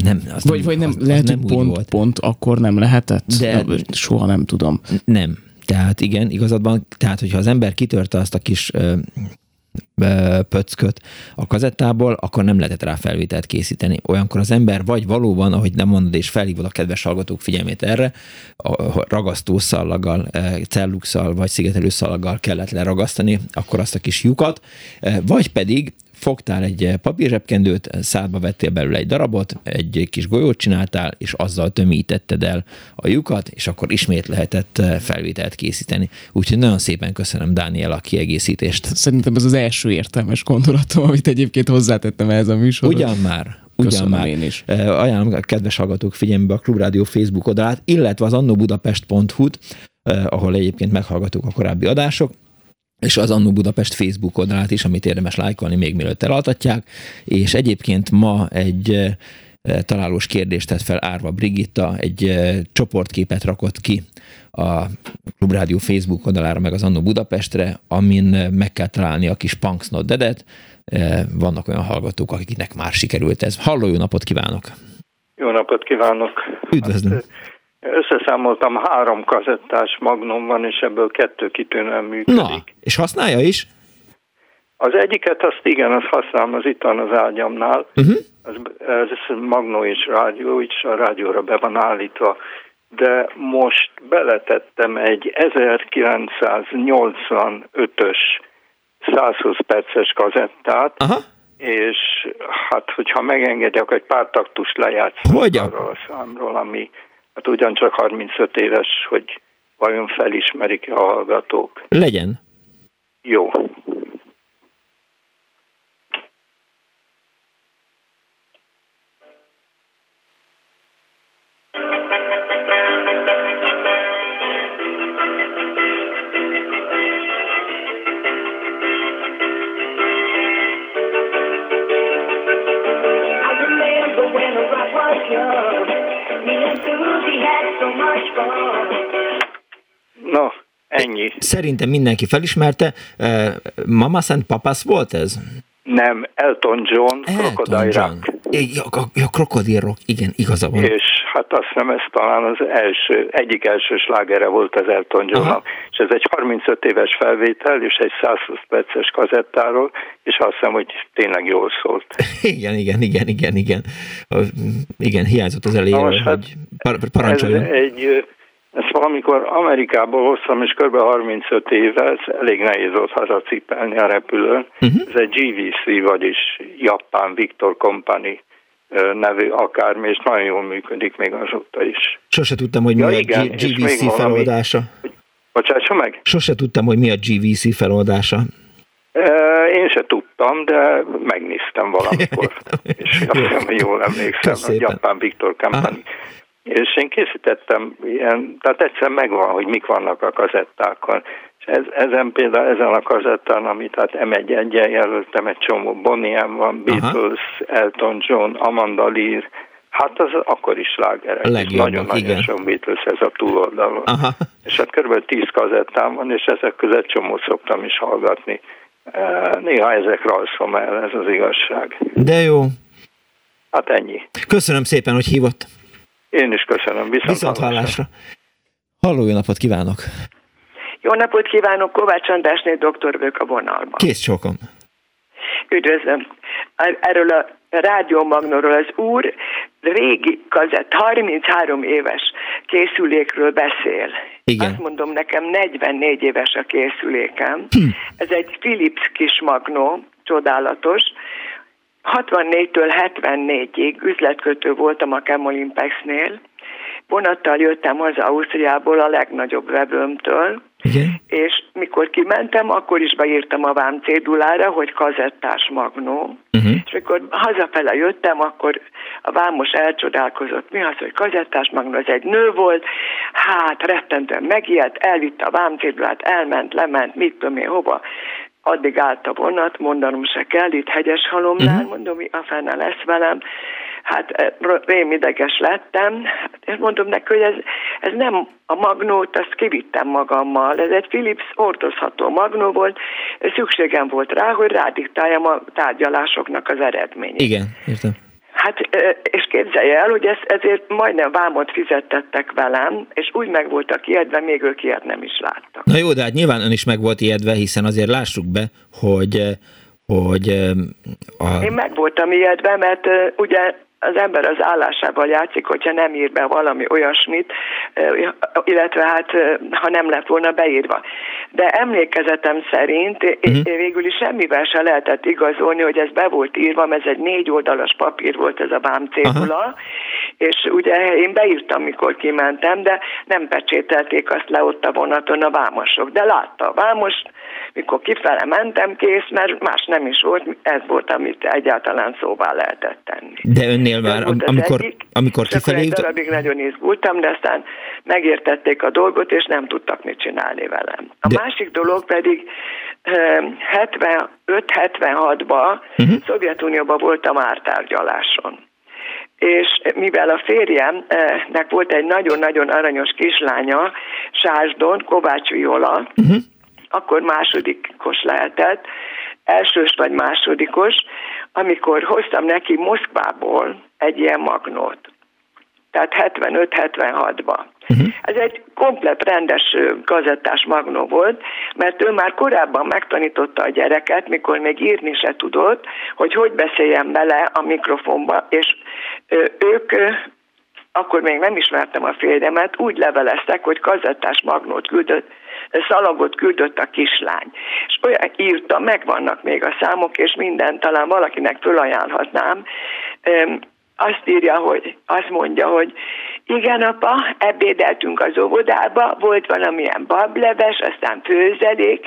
nem, az vagy, nem, vagy nem, az, lehet, az nem pont, volt. pont akkor nem lehetett? De, de soha nem tudom. Nem, tehát igen, igazadban, tehát hogyha az ember kitörte azt a kis pöcköt a kazettából, akkor nem lehetett rá felvételt készíteni. Olyankor az ember vagy valóban, ahogy nem mondod, és felhívod a kedves hallgatók figyelmét erre, a ragasztószallaggal, celluxal vagy szigetelőszallaggal kellett leragasztani, akkor azt a kis lyukat, vagy pedig fogtál egy eh, papírzsebkendőt, szádba vettél belőle egy darabot, egy kis golyót csináltál, és azzal tömítetted el a lyukat, és akkor ismét lehetett eh, felvételt készíteni. Úgyhogy nagyon szépen köszönöm, Dániel, a kiegészítést. Szerintem ez az első értelmes gondolatom, amit egyébként hozzátettem ehhez a műsorhoz. Ugyan már, Ugyan már. én is. Eh, ajánlom a kedves hallgatók figyelmébe a Klubrádió Facebook oldalát, illetve az annobudapest.hu-t, ahol egyébként meghallgatók a korábbi adások, és az Annu Budapest Facebook oldalát is, amit érdemes lájkolni, még mielőtt elaltatják, és egyébként ma egy eh, találós kérdést tett fel Árva Brigitta, egy eh, csoportképet rakott ki a Klubrádió Facebook oldalára, meg az Annu Budapestre, amin eh, meg kell találni a kis Punks Not Dead-et. Vannak olyan hallgatók, akiknek már sikerült ez. Halló, jó napot kívánok! Jó napot kívánok! Üdvözlöm! Hát, Összeszámoltam, három kazettás magnum van, és ebből kettő kitűnően működik. Na, és használja is? Az egyiket, azt igen, azt használom, az itt van az ágyamnál. Uh-huh. Az, ez magnó és rádió, is a rádióra be van állítva. De most beletettem egy 1985-ös 120 perces kazettát, Aha. és hát, hogyha megengedi, akkor egy pár taktust lejátszom arról a számról, ami hát ugyancsak 35 éves, hogy vajon felismerik-e a hallgatók. Legyen. Jó. No, ennyi. Szerintem mindenki felismerte. Mama Szent Papas volt ez? Nem, Elton John, Elton Crocodile. Rock. Ja, a, a Crocodile Rock, igen, igaza van. És hát azt hiszem ez talán az első, egyik első slágere volt az Elton John és ez egy 35 éves felvétel, és egy 120 perces kazettáról, és azt hiszem, hogy tényleg jól szólt. <laughs> igen, igen, igen, igen, igen. Igen, hiányzott az elejéről, hogy hát parancsoljon. Ez egy Ezt valamikor Amerikából hoztam, és kb. 35 éve, ez elég nehéz volt hazacipelni a repülőn. Uh-huh. Ez egy GVC, vagyis Japán Victor Company nevű akármi, és nagyon jól működik még azóta is. Sose tudtam, hogy mi ja, a igen, GVC feloldása. Bocsássa meg? Sose tudtam, hogy mi a GVC feloldása. Én se tudtam, de megnéztem valamikor, <laughs> és azt hiszem, hogy jól emlékszem, a Japán Victor Company. Aha. És én készítettem ilyen, tehát egyszer megvan, hogy mik vannak a kazettákon. Ez, ezen például, ezen a kazettán, amit hát M1 egyen jelöltem, egy csomó Bonnie van, Beatles, Aha. Elton John, Amanda Lear, Hát az akkor is sláger. Nagyon-nagyon sok Beatles ez a túloldalon. Aha. És hát kb. 10 kazettám van, és ezek között csomót szoktam is hallgatni. Néha ezek rajzom el, ez az igazság. De jó. Hát ennyi. Köszönöm szépen, hogy hívott. Én is köszönöm. Viszont, Viszont hallásra. Halló, jó napot kívánok! Jó napot kívánok, Kovács Andrásné doktor vagyok a vonalban. Kész sokom. Üdvözlöm. Erről a rádiómagnóról az úr régi kazett, 33 éves készülékről beszél. Igen. Azt mondom, nekem 44 éves a készülékem. Hm. Ez egy Philips kis magnó, csodálatos. 64-től 74-ig üzletkötő voltam a Chemolimpexnél. Vonattal jöttem haza Ausztriából a legnagyobb vevőmtől, igen. És mikor kimentem, akkor is beírtam a vám cédulára, hogy kazettás magnó. Uh-huh. És mikor hazafele jöttem, akkor a vámos elcsodálkozott. Mi az, hogy kazettás magnó? Ez egy nő volt. Hát rettentően megijedt, elvitte a vám cédulát, elment, lement, mit tudom én, hova addig állt a vonat, mondanom se kell, itt hegyes halomnál, uh-huh. mondom, mi a fene lesz velem hát eh, rémideges lettem, és mondom neki, hogy ez, ez nem a magnót, azt kivittem magammal, ez egy Philips hordozható magnó volt, szükségem volt rá, hogy rádiktáljam a tárgyalásoknak az eredményét. Igen, értem. Hát, eh, és képzelje el, hogy ez, ezért majdnem vámot fizettettek velem, és úgy meg voltak ijedve, még ők ilyet nem is láttak. Na jó, de hát nyilván ön is meg volt ijedve, hiszen azért lássuk be, hogy hogy a... Én meg voltam ijedve, mert ugye az ember az állásával játszik, hogyha nem ír be valami olyasmit, illetve hát ha nem lett volna beírva. De emlékezetem szerint uh-huh. végül is semmivel se lehetett igazolni, hogy ez be volt írva, mert ez egy négy oldalas papír volt ez a vámcédula, és ugye én beírtam, mikor kimentem, de nem pecsételték azt le ott a vonaton a vámosok. De látta a vámos, mikor kifele mentem, kész, mert más nem is volt, ez volt, amit egyáltalán szóvá lehetett tenni. De önnél már, am- amikor, egyik, amikor kifelé... Egy darabig nagyon izgultam, de aztán megértették a dolgot, és nem tudtak mit csinálni velem. A de... másik dolog pedig 75-76-ban uh-huh. Szovjetunióban voltam ártárgyaláson és mivel a férjemnek volt egy nagyon-nagyon aranyos kislánya, Sásdon, Kovács Viola, uh-huh akkor másodikos lehetett, elsős vagy másodikos, amikor hoztam neki Moszkvából egy ilyen magnót. Tehát 75-76-ban. Uh-huh. Ez egy komplet rendes gazettás magnó volt, mert ő már korábban megtanította a gyereket, mikor még írni se tudott, hogy hogy beszéljen bele a mikrofonba, és ők akkor még nem ismertem a férjemet, úgy leveleztek, hogy kazettás magnót küldött szalagot küldött a kislány. És olyan írta, megvannak még a számok, és minden, talán valakinek fölajánlhatnám, azt írja, hogy azt mondja, hogy igen, apa, ebédeltünk az óvodába, volt valamilyen bableves, aztán főzelék,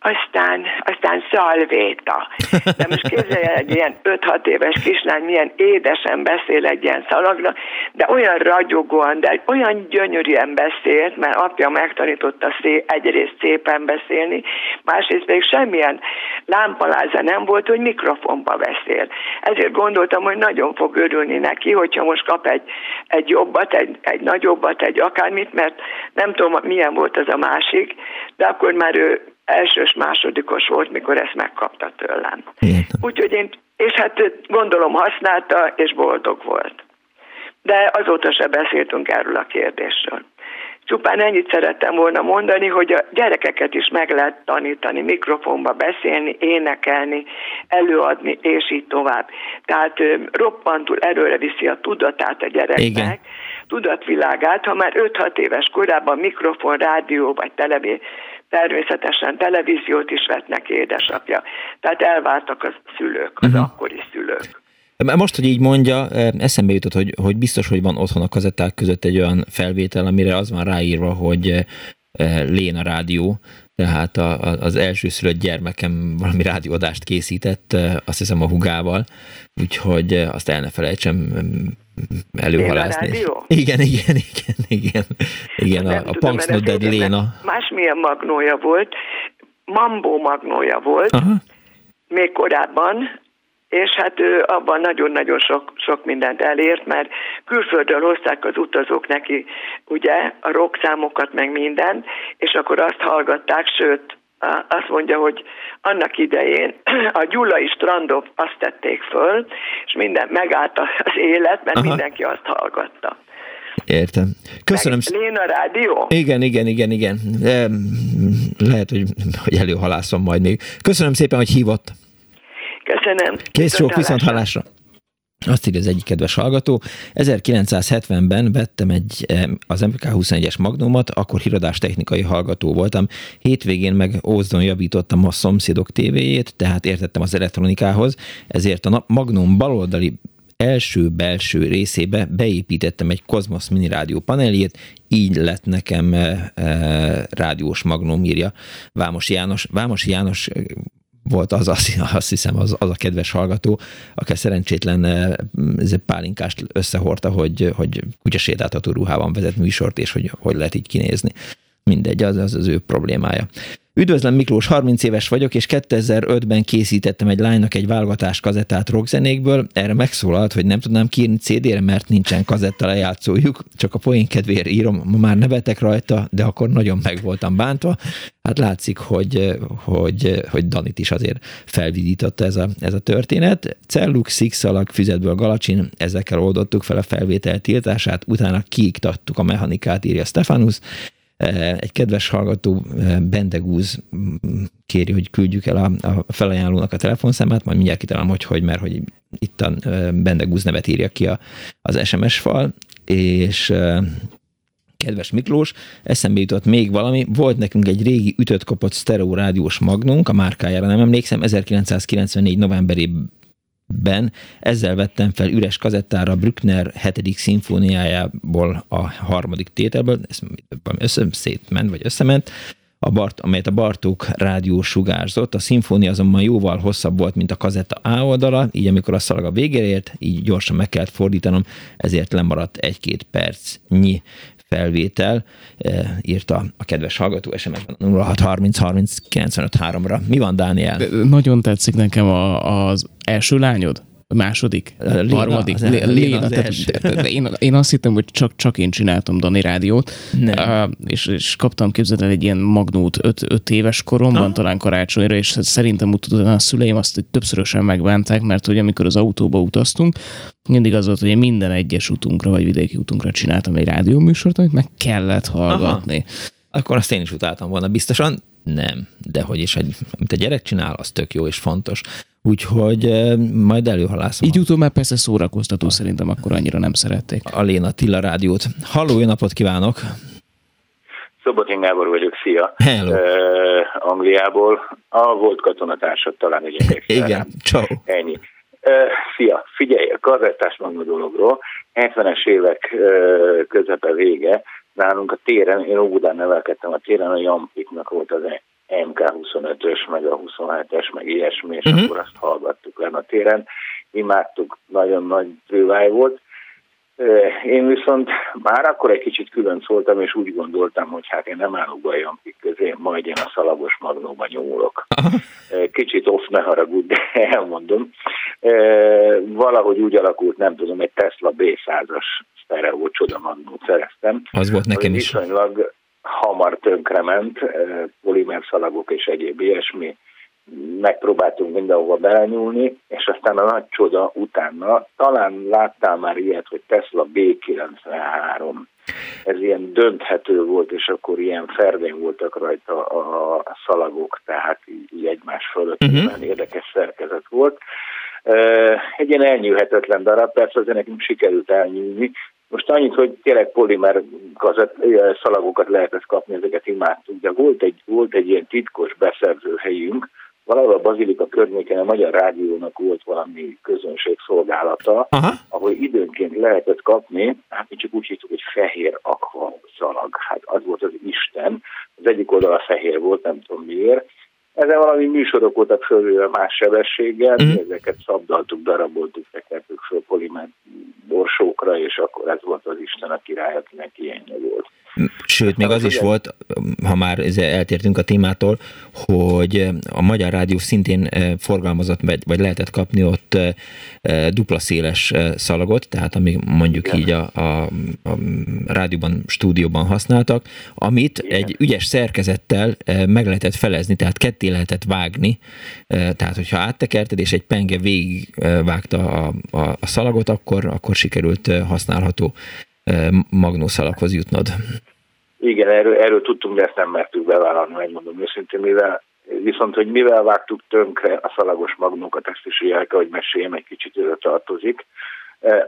aztán, aztán szalvéta. De most képzelje egy ilyen 5-6 éves kislány milyen édesen beszél egy ilyen szalagra, de olyan ragyogóan, de olyan gyönyörűen beszélt, mert apja megtanította szé, egyrészt szépen beszélni, másrészt még semmilyen lámpaláza nem volt, hogy mikrofonba beszél. Ezért gondoltam, hogy nagyon fog örülni neki, hogyha most kap egy, egy jobbat, egy, egy nagyobbat, egy akármit, mert nem tudom, milyen volt az a másik, de akkor már ő elsős, másodikos volt, mikor ezt megkapta tőlem. Úgyhogy én, és hát gondolom használta, és boldog volt. De azóta se beszéltünk erről a kérdésről. Csupán ennyit szerettem volna mondani, hogy a gyerekeket is meg lehet tanítani, mikrofonba beszélni, énekelni, előadni, és így tovább. Tehát roppantul erőre viszi a tudatát a gyereknek, Igen. tudatvilágát, ha már 5-6 éves korában mikrofon, rádió vagy televízió, természetesen televíziót is vetnek édesapja. Tehát elváltak a szülők, az uh-huh. akkori szülők. Most, hogy így mondja, eszembe jutott, hogy, hogy biztos, hogy van otthon a kazetták között egy olyan felvétel, amire az van ráírva, hogy Léna rádió, tehát a, a, az első szülött gyermekem valami rádióadást készített, azt hiszem a hugával, úgyhogy azt el ne felejtsem előhalászni. Igen, igen, igen, igen. Igen, a, a Punks Dead Léna. Másmilyen magnója volt, Mambo magnója volt, Aha. még korábban, és hát ő abban nagyon-nagyon sok, sok mindent elért, mert külföldről hozták az utazók neki ugye a rock számokat, meg mindent, és akkor azt hallgatták, sőt, azt mondja, hogy annak idején <clears throat> a Gyulai strandok azt tették föl, és minden megállt az élet, mert Aha. mindenki azt hallgatta. Értem. Köszönöm. Léna Rádió? Igen, igen, igen, igen. Lehet, hogy, hogy előhalászom majd még. Köszönöm szépen, hogy hívott. Köszönöm. Kész sok, viszont hallásra. Azt írja az egyik kedves hallgató, 1970-ben vettem egy, az MK21-es Magnumot, akkor híradás technikai hallgató voltam. Hétvégén meg Ózdon javítottam a szomszédok tévéjét, tehát értettem az elektronikához, ezért a Magnum baloldali első belső részébe beépítettem egy Cosmos mini rádió paneljét, így lett nekem e, e, rádiós magnum, írja Vámos János. Vámos János volt az, azt, azt hiszem, az, az a kedves hallgató, aki szerencsétlen eh, ez pálinkást összehordta, hogy, hogy kutyasétáltató ruhában vezet műsort, és hogy hogy lehet így kinézni. Mindegy, az az, az ő problémája. Üdvözlöm Miklós, 30 éves vagyok, és 2005-ben készítettem egy lánynak egy válogatás kazettát rockzenékből. Erre megszólalt, hogy nem tudnám kiírni CD-re, mert nincsen kazetta lejátszójuk. Csak a poén kedvéért írom, ma már nevetek rajta, de akkor nagyon meg voltam bántva. Hát látszik, hogy, hogy, hogy Danit is azért felvidította ez a, ez a történet. Celluk, szikszalag, füzetből galacsin, ezekkel oldottuk fel a felvétel tiltását, utána kiiktattuk a mechanikát, írja Stefanus, egy kedves hallgató, eh, Bendegúz kéri, hogy küldjük el a, a felajánlónak a telefonszámát, majd mindjárt kitalálom, hogy hogy, mert hogy itt a eh, Bendegúz nevet írja ki a, az SMS fal, és kedves Miklós, eszembe jutott még valami, volt nekünk egy régi ütött kapott sztereó rádiós magnunk, a márkájára nem emlékszem, 1994 novemberében ben ezzel vettem fel üres kazettára Brückner 7. szimfóniájából a harmadik tételből, ez össze, szétment, vagy összement, a Bart, amelyet a Bartók rádió sugárzott. A szimfónia azonban jóval hosszabb volt, mint a kazetta A oldala, így amikor a szalaga végére ért, így gyorsan meg kellett fordítanom, ezért lemaradt egy-két percnyi felvétel, e, írta a kedves hallgató SMS-ben 0630 30 ra Mi van, Dániel? Nagyon tetszik nekem a, az első lányod. Második, Léna, harmadik. Az Léna, Léna, az tehát, én, én azt hittem, hogy csak, csak én csináltam Dani rádiót, uh, és, és kaptam képzeld el egy ilyen magnót öt, öt éves koromban, ah. talán karácsonyra, és szerintem utána a szüleim azt többszörösen megbánták, mert hogy amikor az autóba utaztunk, mindig az volt, hogy én minden egyes utunkra, vagy vidéki utunkra csináltam egy rádióműsort, amit meg kellett hallgatni. Aha. Akkor azt én is utáltam volna biztosan. Nem, de hogy is, egy, amit a gyerek csinál, az tök jó és fontos. Úgyhogy eh, majd előhalászom. Így utóbb már persze szórakoztató, szerintem akkor annyira nem szerették. A Léna Tilla rádiót. Halló, jó napot kívánok! Szobotin Gábor vagyok, szia! Hello. Uh, Angliából. A volt katonatársad talán egy <laughs> Igen, ciao. Ennyi. Uh, szia, figyelj, a kazettás maga dologról. 70-es évek uh, közepe vége, nálunk a téren, én Óbudán nevelkedtem a téren, a Jampiknak volt az MK25-ös, meg a 27-es, meg ilyesmi, és uh-huh. akkor azt hallgattuk le a téren. Imádtuk, nagyon nagy trőváj volt. Én viszont már akkor egy kicsit külön szóltam, és úgy gondoltam, hogy hát én nem állok be a jampik közé, majd én a szalagos magnóban nyomulok. Kicsit off, ne haragudj, de <laughs> elmondom. Valahogy úgy alakult, nem tudom, egy Tesla B100-as sztereó csoda magnót szereztem. Az volt nekem is. Viszonylag hamar tönkrement, polimerszalagok és egyéb ilyesmi, megpróbáltunk mindenhova belenyúlni, és aztán a nagy csoda utána, talán láttál már ilyet, hogy Tesla B93. ez ilyen dönthető volt, és akkor ilyen ferdén voltak rajta a, szalagok, tehát így, egymás fölött uh-huh. érdekes szerkezet volt. Egy ilyen elnyűhetetlen darab, persze azért nekünk sikerült elnyűni. Most annyit, hogy tényleg polimer szalagokat lehetett kapni, ezeket imádtuk, de volt egy, volt egy ilyen titkos beszerző helyünk, valahol a Bazilika környéken a Magyar Rádiónak volt valami közönségszolgálata, Aha. ahol időnként lehetett kapni, hát mi csak úgy hittük, hogy fehér akva szalag. Hát az volt az Isten. Az egyik oldala fehér volt, nem tudom miért, ezen valami műsorok voltak fölülve más sebességgel, mm. ezeket szabdaltuk, daraboltuk, tekertük föl polimát borsókra, és akkor ez volt az Isten a király, akinek ilyenje volt. Sőt, még az is volt, ha már eltértünk a témától, hogy a Magyar Rádió szintén eh, forgalmazott, vagy lehetett kapni ott eh, eh, dupla széles szalagot, tehát ami mondjuk Igen. így a, a, a rádióban, stúdióban használtak, amit Igen. egy ügyes szerkezettel meg lehetett felezni, tehát ketté lehetett vágni, tehát hogyha áttekerted, és egy penge végig vágta a, a, a szalagot, akkor, akkor sikerült használható magnószalakhoz jutnod. Igen, erről, erről tudtunk, de ezt nem mertük bevállalni, megmondom őszintén, mivel viszont, hogy mivel vágtuk tönkre a szalagos magnókat, ezt is kell, hogy meséljem, egy kicsit őre tartozik.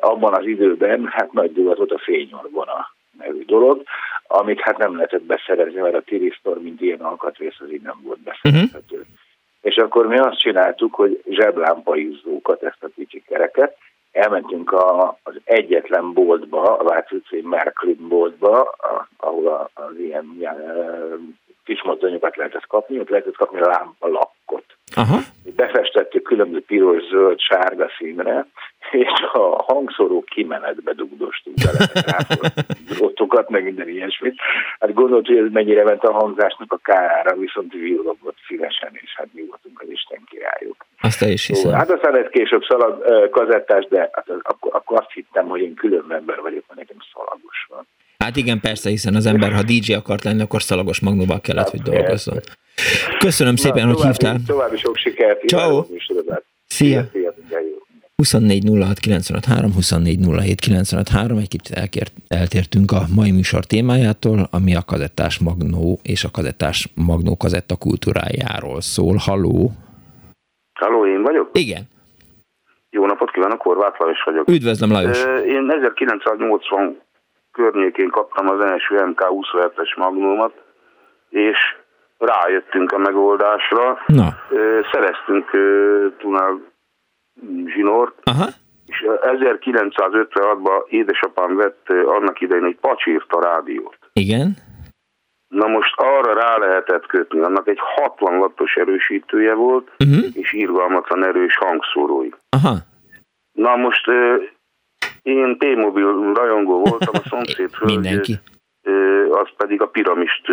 Abban az időben, hát nagy divat volt a fényorgona nevű dolog, amit hát nem lehetett beszerezni, mert a tirisztor, mint ilyen alkatrész, az így nem volt beszerezhető. Uh-huh. És akkor mi azt csináltuk, hogy zseblámpaizzókat, ezt a kicsi kereket, elmentünk a, az egyetlen boltba, a Váci utcai boltba, ahol az ilyen kismozdonyokat lehetett kapni, ott lehetett kapni lámpa lakkot. Aha. Befestettük különböző piros, zöld, sárga színre, és a hangszóró kimenetbe dugdostunk bele, drótokat, meg minden ilyesmit. Hát gondolt, hogy ez mennyire ment a hangzásnak a kárára, viszont villogott szívesen, és hát mi voltunk az Isten királyok. Azt is hiszem. Hát aztán egy később szalag kazettás, de hát akkor, akkor azt hittem, hogy én külön ember vagyok, mert nekem szalagos van. Hát igen, persze, hiszen az ember, ha DJ akart lenni, akkor szalagos magnóval kellett, hogy dolgozzon. Köszönöm szépen, Na, hogy hívtál. További sok sikert. Ciao. Szia. Szia. 24 06 egy kicsit elkért, eltértünk a mai műsor témájától, ami a kazettás magnó és a kazettás magnó kazetta kultúrájáról szól. Halló! Halló, én vagyok? Igen. Jó napot kívánok, Horváth Lajos vagyok. Üdvözlöm, Lajos. Én 1980 környékén kaptam az első MK27-es magnómat, és rájöttünk a megoldásra. Na. Szereztünk tunál zsinort, Aha. és 1956-ban édesapám vett annak idején egy pacsírta rádiót. Igen. Na most arra rá lehetett kötni, annak egy 60 wattos erősítője volt, uh-huh. és irgalmatlan erős hangszórói. Aha. Na most én T-mobil rajongó voltam, a <laughs> szomszéd Mindenki. az pedig a piramist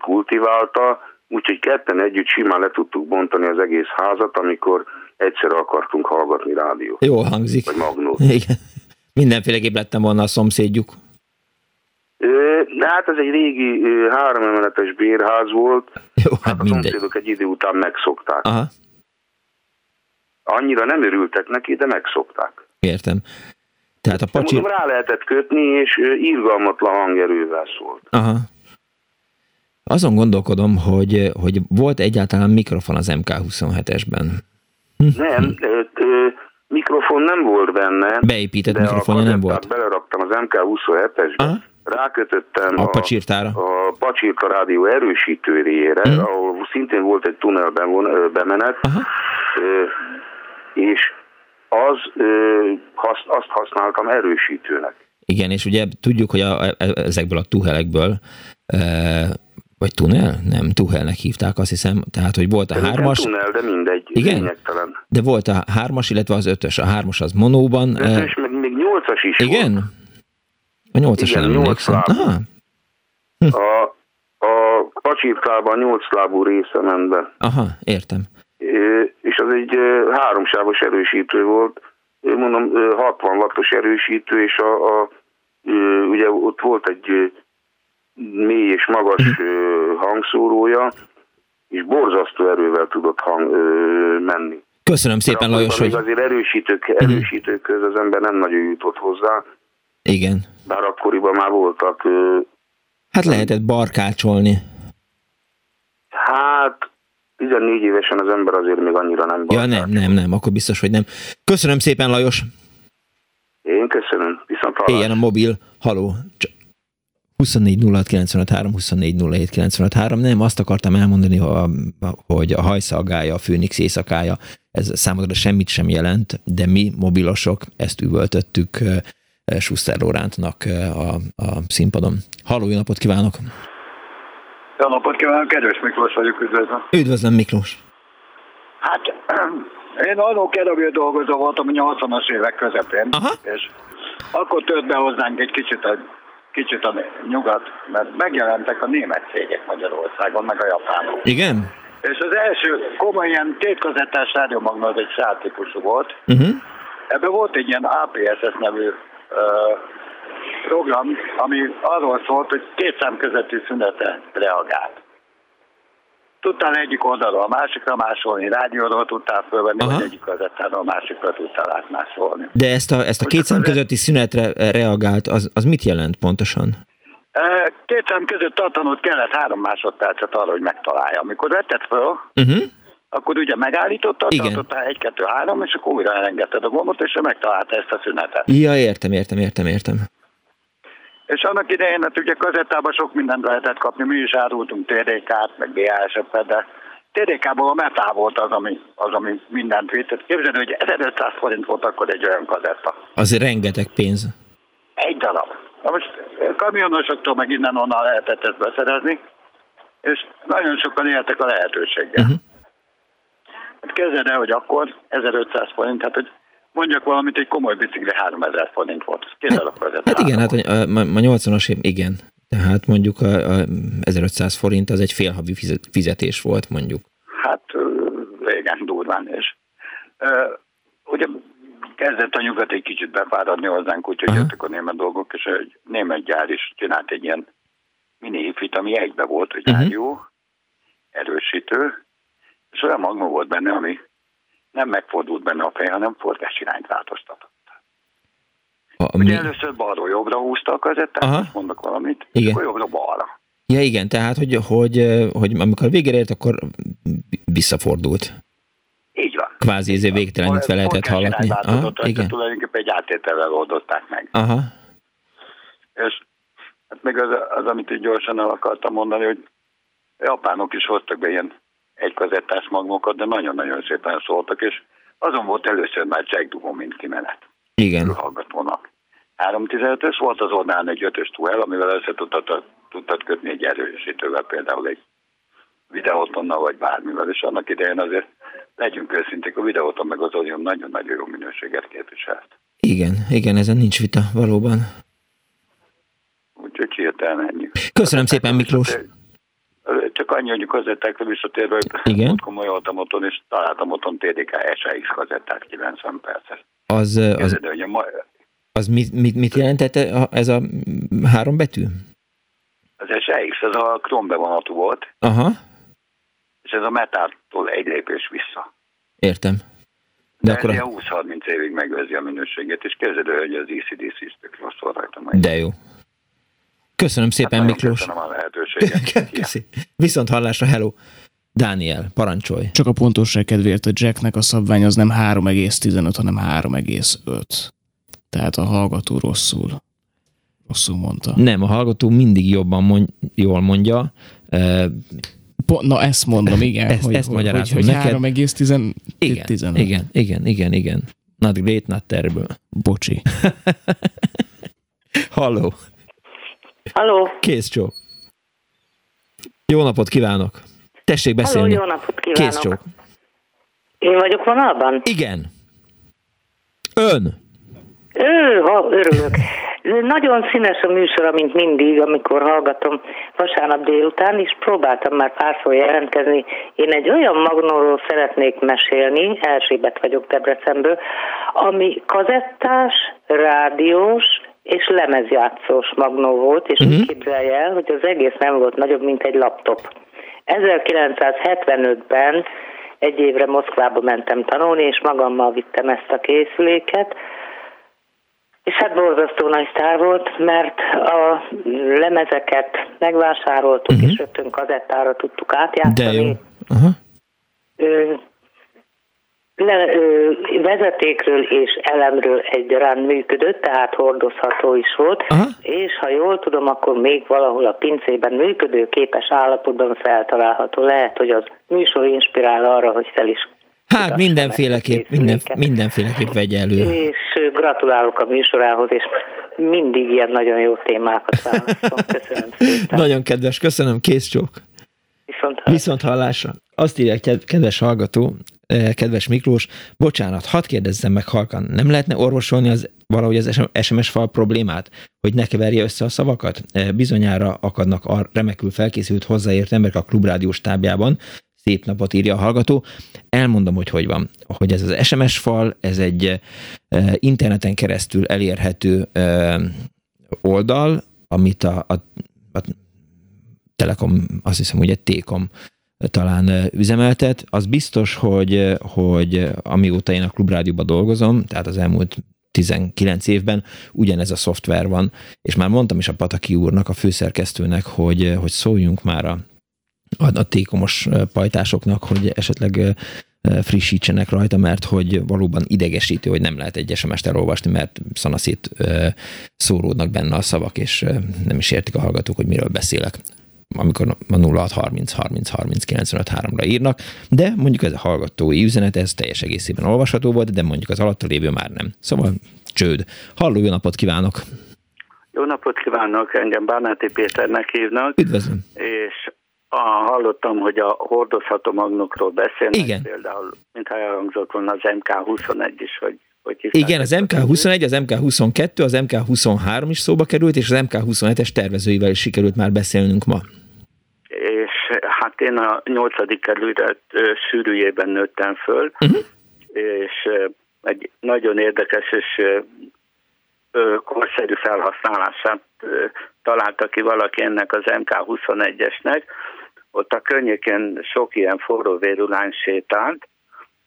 kultiválta, úgyhogy ketten együtt simán le tudtuk bontani az egész házat, amikor egyszerre akartunk hallgatni rádiót. Jó hangzik. Vagy magnót. <laughs> Igen. Mindenféleképp lettem volna a szomszédjuk. De hát ez egy régi háromemeletes bérház volt. <laughs> Jó, hát, hát a mindegy. szomszédok egy idő után megszokták. Aha. Annyira nem örültek neki, de megszokták. Értem. Tehát a pacsi... Mondom, rá lehetett kötni, és irgalmatlan hangerővel szólt. Aha. Azon gondolkodom, hogy, hogy volt egyáltalán mikrofon az MK27-esben. Hm? Nem, mikrofon nem volt benne. Beépített mikrofon nem volt. Beleraktam az MK27-esbe, rákötöttem a, pacsirtára. a, a pacsirta rádió erősítőjére, uh-huh. ahol szintén volt egy tunnelben bemenet, uh-huh. és az, azt használtam erősítőnek. Igen, és ugye tudjuk, hogy a, e, ezekből a tuhelekből vagy tunnel? Nem, tuhelnek hívták, azt hiszem. Tehát, hogy volt a Szerintem hármas. tunnel, de mindegy. Igen? Lényegtelen. De volt a hármas, illetve az ötös. A hármas az monóban. Ötös, meg még nyolcas is Igen? Volt. A nyolcas Igen, nem emlékszem. Hm. A, a pacsirkában nyolc lábú része ment be. Aha, értem. És az egy háromsávos erősítő volt. Mondom, 60 wattos erősítő, és a, a ugye ott volt egy mély és magas uh-huh. hangszórója, és borzasztó erővel tudott hang, menni. Köszönöm szépen, Lajos, hogy... azért erősítők, erősítőkhöz az ember nem nagyon jutott hozzá, Igen. Bár akkoriban már voltak... Hát lehetett barkácsolni. Hát 14 évesen az ember azért még annyira nem. Ja nem, nem, nem, akkor biztos, hogy nem. Köszönöm szépen, Lajos! Én köszönöm, viszont hallás. Éljen a mobil, haló. 24 06 Nem, azt akartam elmondani, hogy a hajszalgája, a főnix éjszakája, ez számodra semmit sem jelent, de mi mobilosok ezt üvöltöttük Schuster Lórántnak a, a színpadon. Halló, jó napot kívánok! Jó napot kívánok, kedves Miklós vagyok, üdvözlöm. Üdvözlöm, Miklós. Hát, <clears throat> én annó kerebő dolgozó voltam a 80-as évek közepén, Aha. és akkor tört be hozzánk egy kicsit a, kicsit a nyugat, mert megjelentek a német cégek Magyarországon, meg a japánok. Igen? És az első komoly ilyen kétkazettás rádiomagna az egy típusú volt. Uh-huh. Ebben volt egy ilyen APSS nevű uh, program, ami arról szólt, hogy két szám közötti szünete reagált. Tudtál egyik oldalról a másikra másolni, rádióról tudtál fölvenni, Aha. vagy egyik kazettáról a másikra tudtál átmásolni. De ezt a, ezt a két szám közötti szünetre reagált, az, az mit jelent pontosan? Két szám között tartanod kellett három másodpercet arra, hogy megtalálja. Amikor vetted föl, uh-huh. akkor ugye megállítottad, tartottál egy, kettő, három, és akkor újra elengedted a gombot, és megtalálta ezt a szünetet. Ja, értem, értem, értem, értem. És annak idején, hát ugye kazettában sok mindent lehetett kapni, mi is árultunk TDK-t, meg BASF-et, de TDK-ból a metá volt az, ami, az, ami mindent vitt. Képzeld, hogy 1500 forint volt akkor egy olyan kazetta. Az rengeteg pénz. Egy darab. Na most kamionosoktól meg innen-onnan lehetett ezt beszerezni, és nagyon sokan éltek a lehetőséggel. Uh-huh. Hát kezded el, hogy akkor 1500 forint, hát hogy mondjak valamit, egy komoly bicikli 3000 forint volt. Hát, hát igen, hát a, a 80-as év, igen. Tehát mondjuk a, a 1500 forint az egy félhavi fizetés volt, mondjuk. Hát régen durván, és ugye kezdett a nyugat egy kicsit befáradni hozzánk, úgyhogy Aha. jöttek a német dolgok, és egy német gyár is csinált egy ilyen mini hifit, ami egybe volt, hogy uh-huh. rádió, erősítő, és olyan magma volt benne, ami nem megfordult benne a fej, hanem irányt változtatott. A, Ugye mi? először balról jobbra húzta a kazettát, Aha. mondok valamit, igen. akkor jobbra balra. Ja igen, tehát hogy, hogy, hogy amikor végére ért, akkor visszafordult. Így van. Kvázi ezért végtelenítve lehetett hallatni. Aha, igen. Tulajdonképpen egy átételvel oldották meg. Aha. És hát még az, az, amit így gyorsan el akartam mondani, hogy japánok is hoztak be ilyen egy kazettás magmokat, de nagyon-nagyon szépen szóltak, és azon volt először már Jack Dugo, mint kimenet. Igen. Hallgatónak. 315-ös volt az oldalán egy 5-ös tuel, amivel össze tudtad, tudtad kötni egy erősítővel, például egy videótonnal vagy bármivel, és annak idején azért legyünk őszinték, a videóton meg az olyan nagyon-nagyon jó minőséget képviselt. Igen, igen, ezen nincs vita, valóban. Úgyhogy hirtelen ennyi. Köszönöm szépen, Miklós. Csak annyi, hogy kazettákra visszatérve, hogy Igen? komoly voltam otthon, és találtam otthon TDK SAX kazettát 90 perces. Az, az, Kezdő, hogy a ma... az mit, mit, mit jelentett ez a három betű? Az SAX, ez a krom bevonatú volt. Aha. És ez a metától egy lépés vissza. Értem. De, De akkor a... 20-30 évig megőrzi a minőségét, és kezdődő, hogy az ECDC is tök rossz rajta. De jó. Köszönöm szépen, hát Miklós. Köszönöm a lehetőséget. <laughs> Köszi. Viszont hallásra, hello. Dániel, parancsolj. Csak a pontosság kedvéért a Jacknek a szabvány az nem 3,15, hanem 3,5. Tehát a hallgató rosszul. Rosszul mondta. Nem, a hallgató mindig jobban mond, jól mondja. Na ezt mondom, igen. ezt, hogy, ezt hogy, hogy, hogy 3,15. Igen, igen, igen, igen, igen. Not great, not terrible. Bocsi. <laughs> Halló. Halló. Kész csók. Jó napot kívánok. Tessék beszélni. Halló, jó napot kívánok. Kész csók. Én vagyok vonalban? Igen. Ön. Ő, ha, örülök. Nagyon színes a műsor, mint mindig, amikor hallgatom vasárnap délután, és próbáltam már párszor jelentkezni. Én egy olyan magnóról szeretnék mesélni, Erzsébet vagyok Debrecenből, ami kazettás, rádiós, és lemezjátszós magnó volt, és uh-huh. úgy képzelje el, hogy az egész nem volt nagyobb, mint egy laptop. 1975-ben egy évre Moszkvába mentem tanulni, és magammal vittem ezt a készüléket. És hát borzasztó nagy sztár volt, mert a lemezeket megvásároltuk, uh-huh. és rögtön kazettára tudtuk átjátszani. De jó. Uh-huh le, ö, vezetékről és elemről egyaránt működött, tehát hordozható is volt, Aha. és ha jól tudom, akkor még valahol a pincében működő képes állapotban feltalálható. Lehet, hogy az műsor inspirál arra, hogy fel is Hát mindenféleképp, minden, mindenféleképp vegye elő. És gratulálok a műsorához, és mindig ilyen nagyon jó témákat választom. Köszönöm szépen. Nagyon kedves, köszönöm, kész csók. Viszont hallásra. Viszont hallásra. Azt írják, kedves hallgató, Eh, kedves Miklós, bocsánat, hadd kérdezzem meg halkan, nem lehetne orvosolni az, valahogy az SMS fal problémát, hogy ne keverje össze a szavakat? Eh, bizonyára akadnak a remekül felkészült hozzáért emberek a klubrádiós tábjában, szép napot írja a hallgató. Elmondom, hogy hogy van. Hogy ez az SMS fal, ez egy eh, interneten keresztül elérhető oldal, amit a, a, a Telekom, azt hiszem, egy Tékom talán üzemeltet. Az biztos, hogy, hogy amióta én a klubrádióban dolgozom, tehát az elmúlt 19 évben ugyanez a szoftver van, és már mondtam is a Pataki úrnak, a főszerkesztőnek, hogy, hogy szóljunk már a, a, a tékomos pajtásoknak, hogy esetleg frissítsenek rajta, mert hogy valóban idegesítő, hogy nem lehet egy SMS-t elolvasni, mert szanaszét szóródnak benne a szavak, és nem is értik a hallgatók, hogy miről beszélek amikor a 0630 30 30 95 3-ra írnak, de mondjuk ez a hallgatói üzenet, ez teljes egészében olvasható volt, de mondjuk az alatta lévő már nem. Szóval csőd. Halló, jó napot kívánok! Jó napot kívánok, engem Bánáti Péternek hívnak. Üdvözlöm! És a, hallottam, hogy a hordozható magnokról beszélnek, Igen. például, mintha elhangzott volna az MK21 is, hogy hogy Igen, az MK21, az MK22, az MK23 is szóba került, és az MK27-es tervezőivel is sikerült már beszélnünk ma és hát én a nyolcadik kerület sűrűjében nőttem föl, uh-huh. és egy nagyon érdekes és korszerű felhasználását találta ki valaki ennek az MK21-esnek. Ott a környéken sok ilyen forró lány sétált,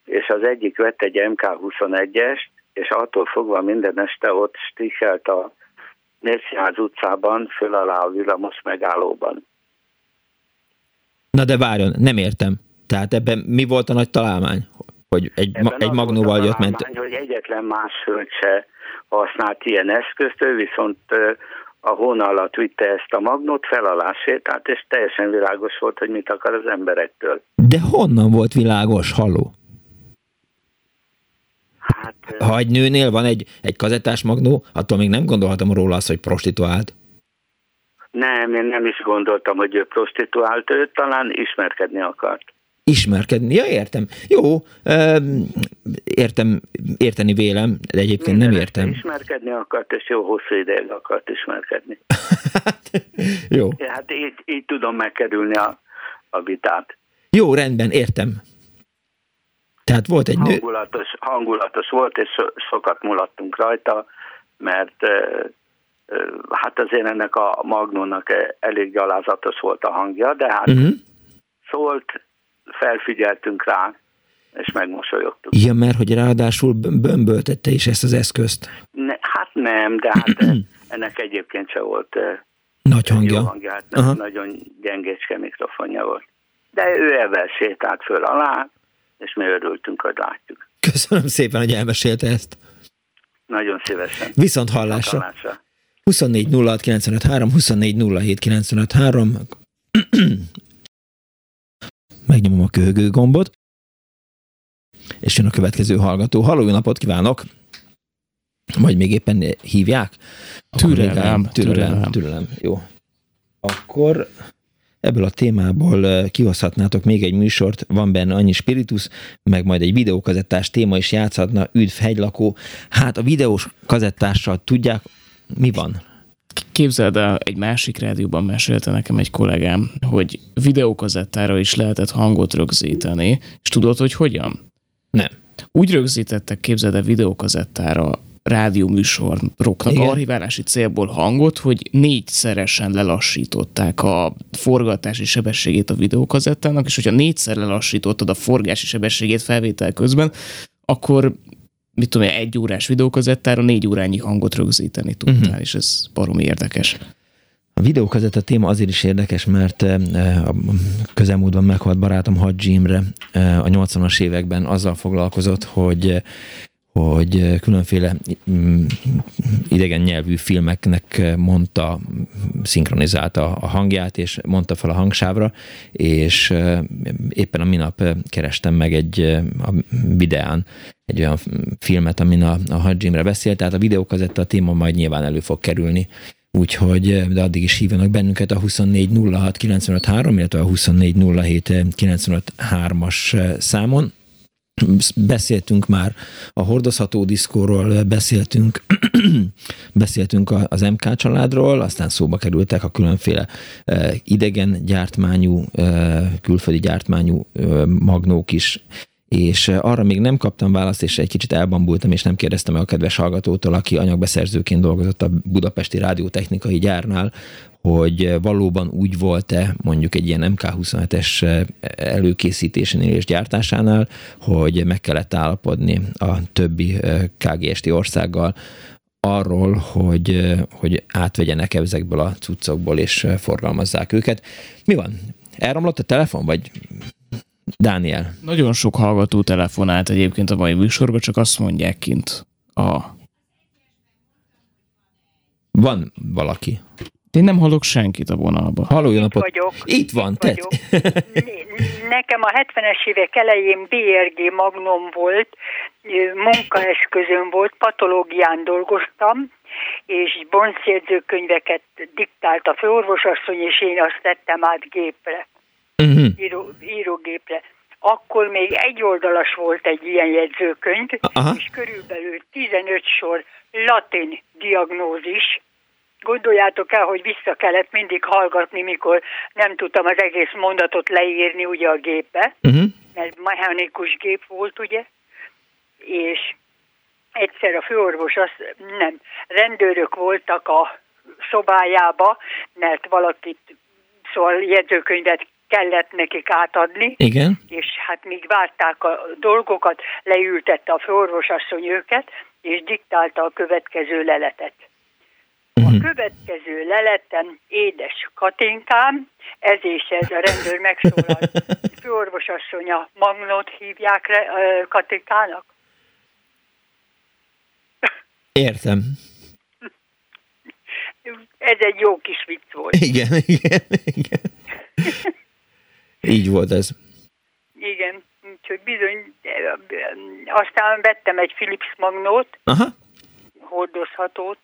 és az egyik vett egy MK21-est, és attól fogva minden este ott stichelt a Népszínház utcában, föl alá a villamos megállóban. Na de várjon, nem értem. Tehát ebben mi volt a nagy találmány? Hogy egy, ma, egy magnóval jött ment. hogy egyetlen más hölgy se használt ilyen eszközt, ő viszont a hóna alatt vitte ezt a magnót fel alá sétált, és teljesen világos volt, hogy mit akar az emberektől. De honnan volt világos, halló? Hát, ha egy nőnél van egy, egy kazettás magnó, attól még nem gondolhatom róla azt, hogy prostituált. Nem, én nem is gondoltam, hogy ő prostituált, ő talán ismerkedni akart. Ismerkedni? Ja, értem. Jó, értem, érteni vélem, de egyébként Minden nem értem. Ismerkedni akart, és jó hosszú ideig akart ismerkedni. <laughs> jó. Ja, hát így, így tudom megkerülni a, a vitát. Jó, rendben, értem. Tehát volt egy hangulatos, nő... Hangulatos volt, és so, sokat mulattunk rajta, mert hát azért ennek a Magnónak elég gyalázatos volt a hangja, de hát uh-huh. szólt, felfigyeltünk rá, és megmosolyogtunk. Igen, mert hogy ráadásul bömböltette is ezt az eszközt. Ne, hát nem, de hát ennek egyébként se volt nagy hangja. Jó hangja hát uh-huh. nagyon gyengécske mikrofonja volt. De ő ebben sétált föl alá, és mi örültünk, hogy látjuk. Köszönöm szépen, hogy elmesélte ezt. Nagyon szívesen. Viszont hallásra. hallásra. 24 06 953, 24 07 953. Megnyomom a köhögő gombot, és jön a következő hallgató. Halló, napot kívánok! Vagy még éppen hívják? Türelem, türelem, türelem, türelem. Jó. Akkor ebből a témából kihozhatnátok még egy műsort, van benne annyi spiritus, meg majd egy videókazettás téma is játszhatna, üdv hegylakó. Hát a videós kazettással tudják, mi van? Képzeld el, egy másik rádióban mesélte nekem egy kollégám, hogy videókazettára is lehetett hangot rögzíteni, és tudod, hogy hogyan? Nem. Úgy rögzítettek, képzeld el, videókazettára rádióműsoroknak Igen. archiválási célból hangot, hogy négyszeresen lelassították a forgatási sebességét a videókazettának, és hogyha négyszer lelassítottad a forgási sebességét felvétel közben, akkor mit tudom, egy órás videókazettára négy órányi hangot rögzíteni tudtál, uh-huh. és ez baromi érdekes. A videókazetta téma azért is érdekes, mert a közelmúltban meghalt barátom Hadji Imre a 80-as években azzal foglalkozott, hogy hogy különféle mm, idegen nyelvű filmeknek mondta, szinkronizálta a hangját, és mondta fel a hangsávra, és éppen a minap kerestem meg egy a videán egy olyan filmet, amin a, a Hajjimre beszélt, tehát a videókazetta a téma majd nyilván elő fog kerülni, úgyhogy de addig is hívjanak bennünket a 2406 953, illetve a 2407 953-as számon beszéltünk már a hordozható diszkóról, beszéltünk, <clears throat> beszéltünk az MK családról, aztán szóba kerültek a különféle idegen gyártmányú, külföldi gyártmányú magnók is, és arra még nem kaptam választ, és egy kicsit elbambultam, és nem kérdeztem meg a kedves hallgatótól, aki anyagbeszerzőként dolgozott a Budapesti Rádiótechnikai Gyárnál, hogy valóban úgy volt-e mondjuk egy ilyen MK27-es előkészítésénél és gyártásánál, hogy meg kellett állapodni a többi KGST országgal arról, hogy, hogy átvegyenek ezekből a cuccokból és forgalmazzák őket. Mi van? Elromlott a telefon, vagy Dániel? Nagyon sok hallgató telefonált egyébként a mai műsorban, csak azt mondják kint a... Van valaki. Én nem hallok senkit a vonalba. Halló, jó napot. vagyok. Itt van, Itt vagyok. Nekem a 70-es évek elején BRG Magnum volt, munkaeszközön volt, patológián dolgoztam, és bonszjegyzőkönyveket diktált a főorvosasszony, és én azt tettem át gépre, uh-huh. író, írógépre. Akkor még egy oldalas volt egy ilyen jegyzőkönyv, Aha. és körülbelül 15 sor latin diagnózis, Gondoljátok el, hogy vissza kellett mindig hallgatni, mikor nem tudtam az egész mondatot leírni ugye a gépbe, uh-huh. mert mechanikus gép volt, ugye, és egyszer a főorvos azt, nem, rendőrök voltak a szobájába, mert valakit, szóval jegyzőkönyvet kellett nekik átadni. Igen. És hát míg várták a dolgokat, leültette a főorvosasszony őket, és diktálta a következő leletet. A mhm. következő leletem, édes Katinkám, ez és ez a rendőr megszólalt. <laughs> Főorvosasszonya Magnót hívják re, Katinkának. Értem. Ez egy jó kis vicc volt. Igen, igen, igen. Így volt ez. Igen, úgyhogy bizony, aztán vettem egy Philips Magnót, Aha. hordozhatót,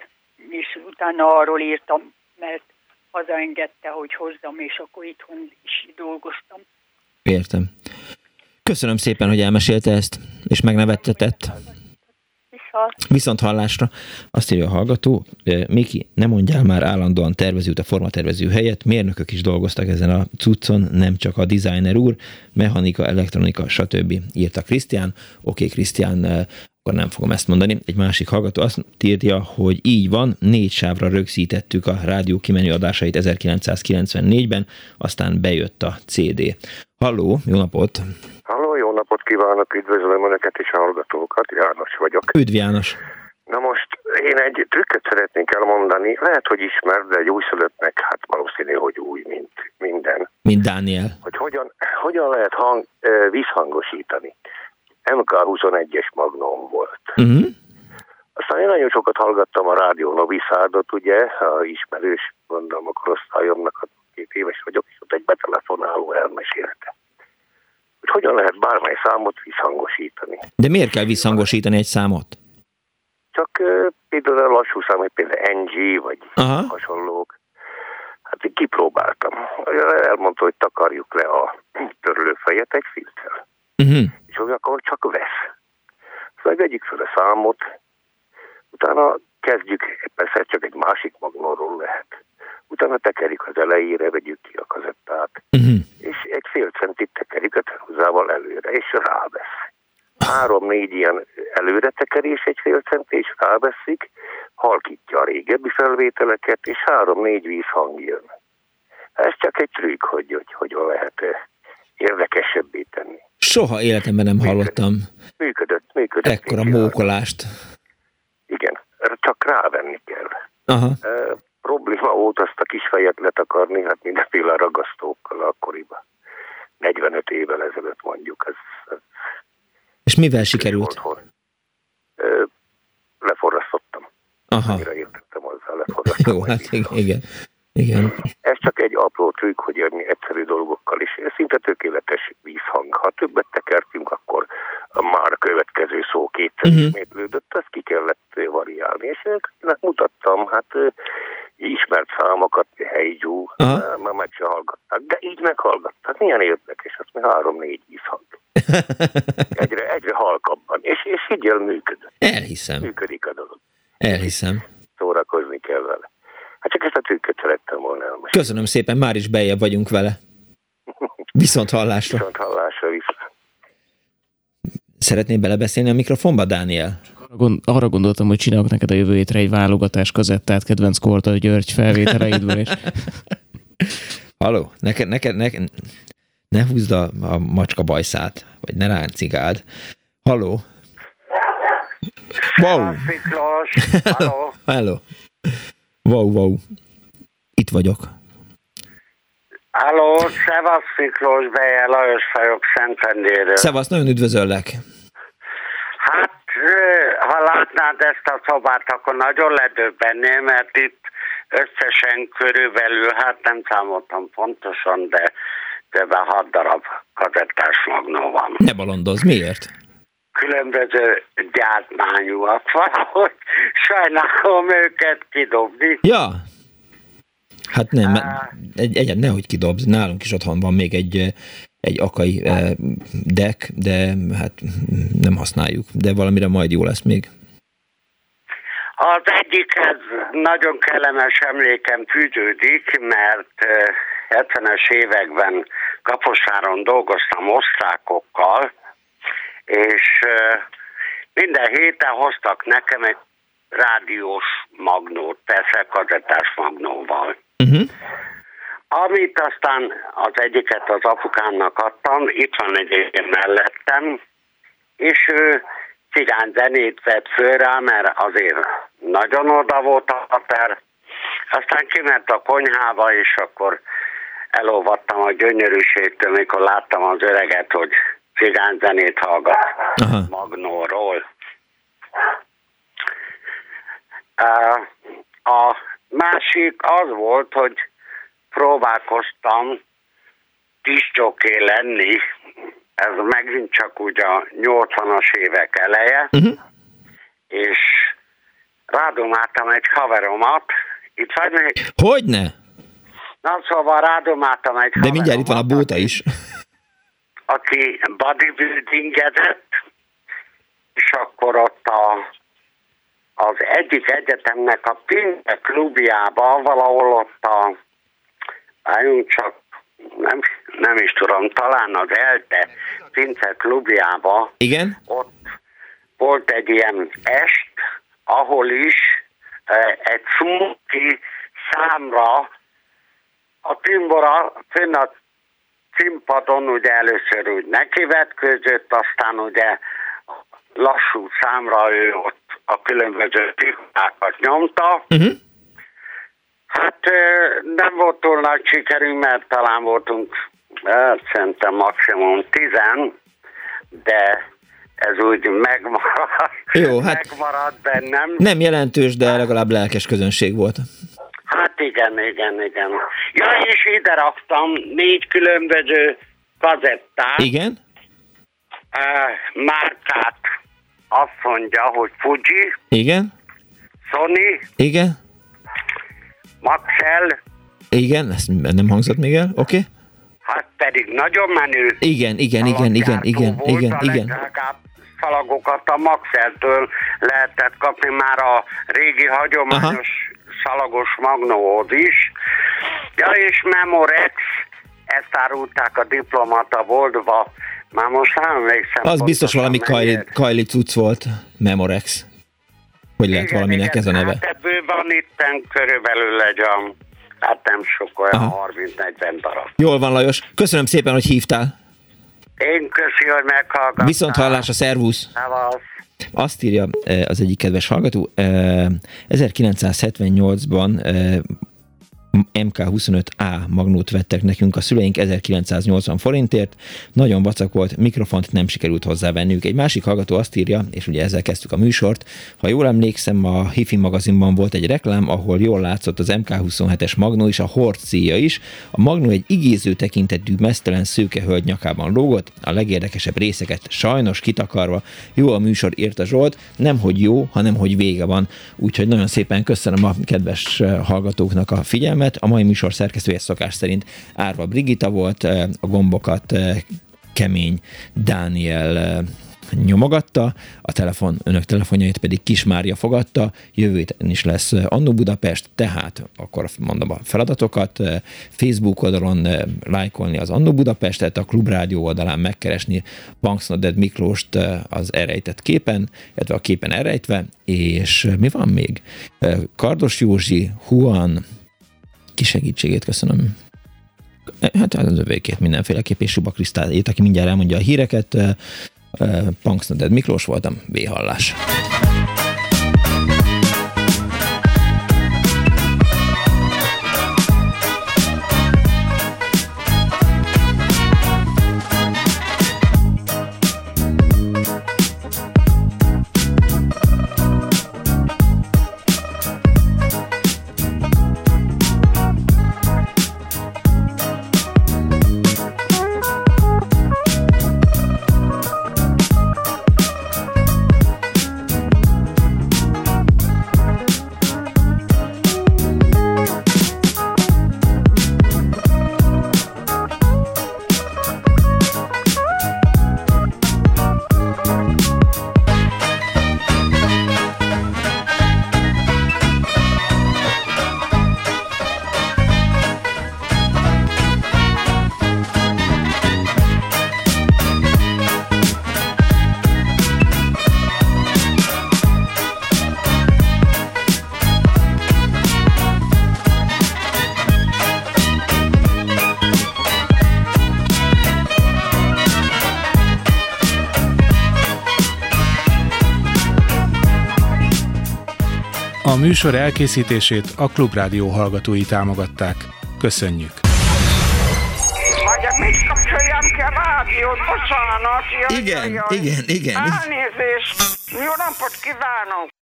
és utána arról írtam, mert hazaengedte, hogy hozzam, és akkor itthon is dolgoztam. Értem. Köszönöm szépen, hogy elmesélte ezt, és megnevettetett. Viszont hallásra azt írja a hallgató, Miki, ne mondjál már állandóan tervezőt a formatervező helyett, mérnökök is dolgoztak ezen a cuccon, nem csak a designer úr, mechanika, elektronika, stb. írta Krisztián. Oké, Krisztián, akkor nem fogom ezt mondani. Egy másik hallgató azt írja, hogy így van, négy sávra rögzítettük a rádió kimenő adásait 1994-ben, aztán bejött a CD. Halló, jó napot! Halló, jó napot kívánok, üdvözlöm Önöket és a hallgatókat, János vagyok. Üdv János! Na most én egy trükköt szeretnék elmondani, lehet, hogy ismer, de egy újszülöttnek hát valószínű, hogy új, mint minden. Mint Dániel. Hogy hogyan, hogyan lehet hang, visszhangosítani. MK21-es Magnum volt. Uh-huh. Aztán én nagyon sokat hallgattam a rádió Noviszádot, ugye, a ismerős, gondolom a korosztályomnak, két éves vagyok, és ott egy betelefonáló elmesélte. Hogy hogyan lehet bármely számot visszhangosítani. De miért kell visszhangosítani egy számot? Csak például a lassú szám, hogy például NG, vagy Aha. hasonlók. Hát én kipróbáltam. Elmondta, hogy takarjuk le a törlőfejet egy filter. Uh-huh és akkor csak vesz. Szóval vegyük fel a számot, utána kezdjük, persze csak egy másik magnóról lehet. Utána tekerjük az elejére, vegyük ki a kazettát, uh-huh. és egy fél centit tekerjük a terhúzával előre, és rávesz. Három-négy ilyen előre tekerés egy fél cent, és ráveszik, halkítja a régebbi felvételeket, és három-négy vízhang jön. Ez csak egy trükk, hogy, hogy hogyan lehet érdekesebbé tenni. Soha életemben nem hallottam. Működött, működött. Ekkora mókolást. Igen, csak rávenni kell. Aha. Probléma volt azt a kis fejet letakarni, hát mindenféle ragasztókkal akkoriban. 45 évvel ezelőtt mondjuk. Ez, ez És mivel sikerült? Leforrasztottam. Aha. Mire értettem hozzá, <laughs> leforrasztottam. Jó, hát igen. Igen. Ez csak egy apró trükk, hogy egyszerű dolgokkal is. Ez szinte tökéletes vízhang. Ha többet tekertünk, akkor már a következő szó kétszer uh-huh. ismétlődött, azt ki kellett variálni. És ennek mutattam, hát ismert számokat, helygyú, már meg se hallgatták. De így meghallgatták. Milyen érdekes, azt mi három-négy vízhang. <laughs> Egyre, egyre halkabban. És, és higgyel működött. Elhiszem. Működik a dolog. Elhiszem. Szórakozni kell vele. Hát csak ezt a trükköt szerettem volna elmondani. Köszönöm szépen, már is bejebb vagyunk vele. Viszont hallásra. Viszont hallásra vissza. Szeretnél belebeszélni a mikrofonba, Dániel? Arra gondoltam, hogy csinálok neked a jövő hétre egy válogatás kazettát kedvenc Korta György felvételeidből, és... <laughs> Haló, neked, neked, neked, ne húzd a, a macska bajszát, vagy ne ráncigáld. Haló? Wow! Hello. <laughs> Hello. Wow, wow. Itt vagyok. Halló, Szevasz Miklós, Beje Lajos vagyok Szentendéről. Szevasz, nagyon üdvözöllek. Hát, ha látnád ezt a szobát, akkor nagyon ledöbbennél, mert itt összesen körülbelül, hát nem számoltam pontosan, de kb. 6 darab kazettás magnó van. Ne balondoz, miért? különböző gyártmányúak valahogy sajnálom őket kidobni. Ja, hát nem, egy, egy, nehogy kidobsz, nálunk is otthon van még egy, egy akai eh, deck, de hát nem használjuk, de valamire majd jó lesz még. Az egyikhez nagyon kellemes emlékem fűződik, mert 70-es években Kaposáron dolgoztam osztrákokkal, és minden héten hoztak nekem egy rádiós magnót, persze kazettás magnóval. Uh-huh. Amit aztán az egyiket az apukámnak adtam, itt van egy mellettem, és ő cigány zenét vett föl rá, mert azért nagyon oda volt a hater. Aztán kiment a konyhába, és akkor elolvattam a gyönyörűségtől, mikor láttam az öreget, hogy cigányzenét hallgat Aha. Magnóról. A másik az volt, hogy próbálkoztam tiscsoké lenni, ez megint csak ugye a 80-as évek eleje, uh-huh. és rádomáltam egy haveromat, itt vagy még? Hogyne? Na szóval rádomáltam egy De mindjárt itt van a bóta is aki bodybuildingezett, és akkor ott a, az egyik egyetemnek a Pince klubjában, valahol ott a, álljunk csak, nem, nem is tudom, talán az ELTE Pince klubjában, Igen? ott volt egy ilyen est, ahol is e, egy smuki számra a timbora fönn a színpadon ugye először úgy nekivetkőzött, aztán ugye lassú számra ő ott a különböző figurákat nyomta. Uh-huh. Hát nem volt túl nagy sikerünk, mert talán voltunk hát, szerintem maximum tizen, de ez úgy megmaradt, Jó, hát megmaradt bennem. Nem jelentős, de legalább lelkes közönség volt. Hát igen, igen, igen. Ja, és ide raktam négy különböző kazettát. Igen? Uh, márkát azt mondja, hogy Fuji. Igen? Sony. Igen? Maxell. Igen, ezt nem hangzott még el, oké. Okay. Hát pedig nagyon menő. Igen, igen, igen, igen, igen, igen, igen. szalagokat a Maxelltől lehetett kapni már a régi hagyományos Aha szalagos magnóhoz is. Ja, és Memorex, ezt árulták a diplomata boltba, már most nem emlékszem. Az biztos valami Kylie, Kylie cucc volt, Memorex. Hogy lehet igen, valaminek igen, ez a neve? Hát ebből van itten körülbelül egy a, hát nem sok olyan 30-40 darab. Jól van Lajos, köszönöm szépen, hogy hívtál. Én köszi, hogy meghallgattál. Viszont hallás a szervusz. Szevasz. Azt írja az egyik kedves hallgató, 1978-ban MK25A magnót vettek nekünk a szüleink 1980 forintért, nagyon vacak volt, mikrofont nem sikerült hozzávenniük. Egy másik hallgató azt írja, és ugye ezzel kezdtük a műsort, ha jól emlékszem, a Hifi magazinban volt egy reklám, ahol jól látszott az MK27-es magnó és a horcíja is. A magnó egy igéző tekintetű mesztelen szőke hölgy nyakában lógott, a legérdekesebb részeket sajnos kitakarva. Jó a műsor, írta Zsolt, nem hogy jó, hanem hogy vége van. Úgyhogy nagyon szépen köszönöm a kedves hallgatóknak a figyelmet, figyelmet. A mai műsor szerkesztője szokás szerint Árva Brigita volt, a gombokat kemény Dániel nyomogatta, a telefon, önök telefonjait pedig Kismária fogadta, jövő héten is lesz Annó Budapest, tehát akkor mondom a feladatokat, Facebook oldalon lájkolni az Annó Budapestet, a Klubrádió oldalán megkeresni Banksnoded Miklóst az elrejtett képen, illetve a képen elrejtve, és mi van még? Kardos Józsi, Huan, ki segítségét köszönöm. Hát az övékét mindenféleképp, és Suba Krisztályét, aki mindjárt elmondja a híreket. Punks Miklós voltam, V-hallás. Műsor elkészítését a Klubrádió hallgatói támogatták. Köszönjük! Mit kapcsoljam ki a rádiót? Bocsánat! Jaj, igen, jaj. igen, igen. Elnézést! Jó napot kívánok!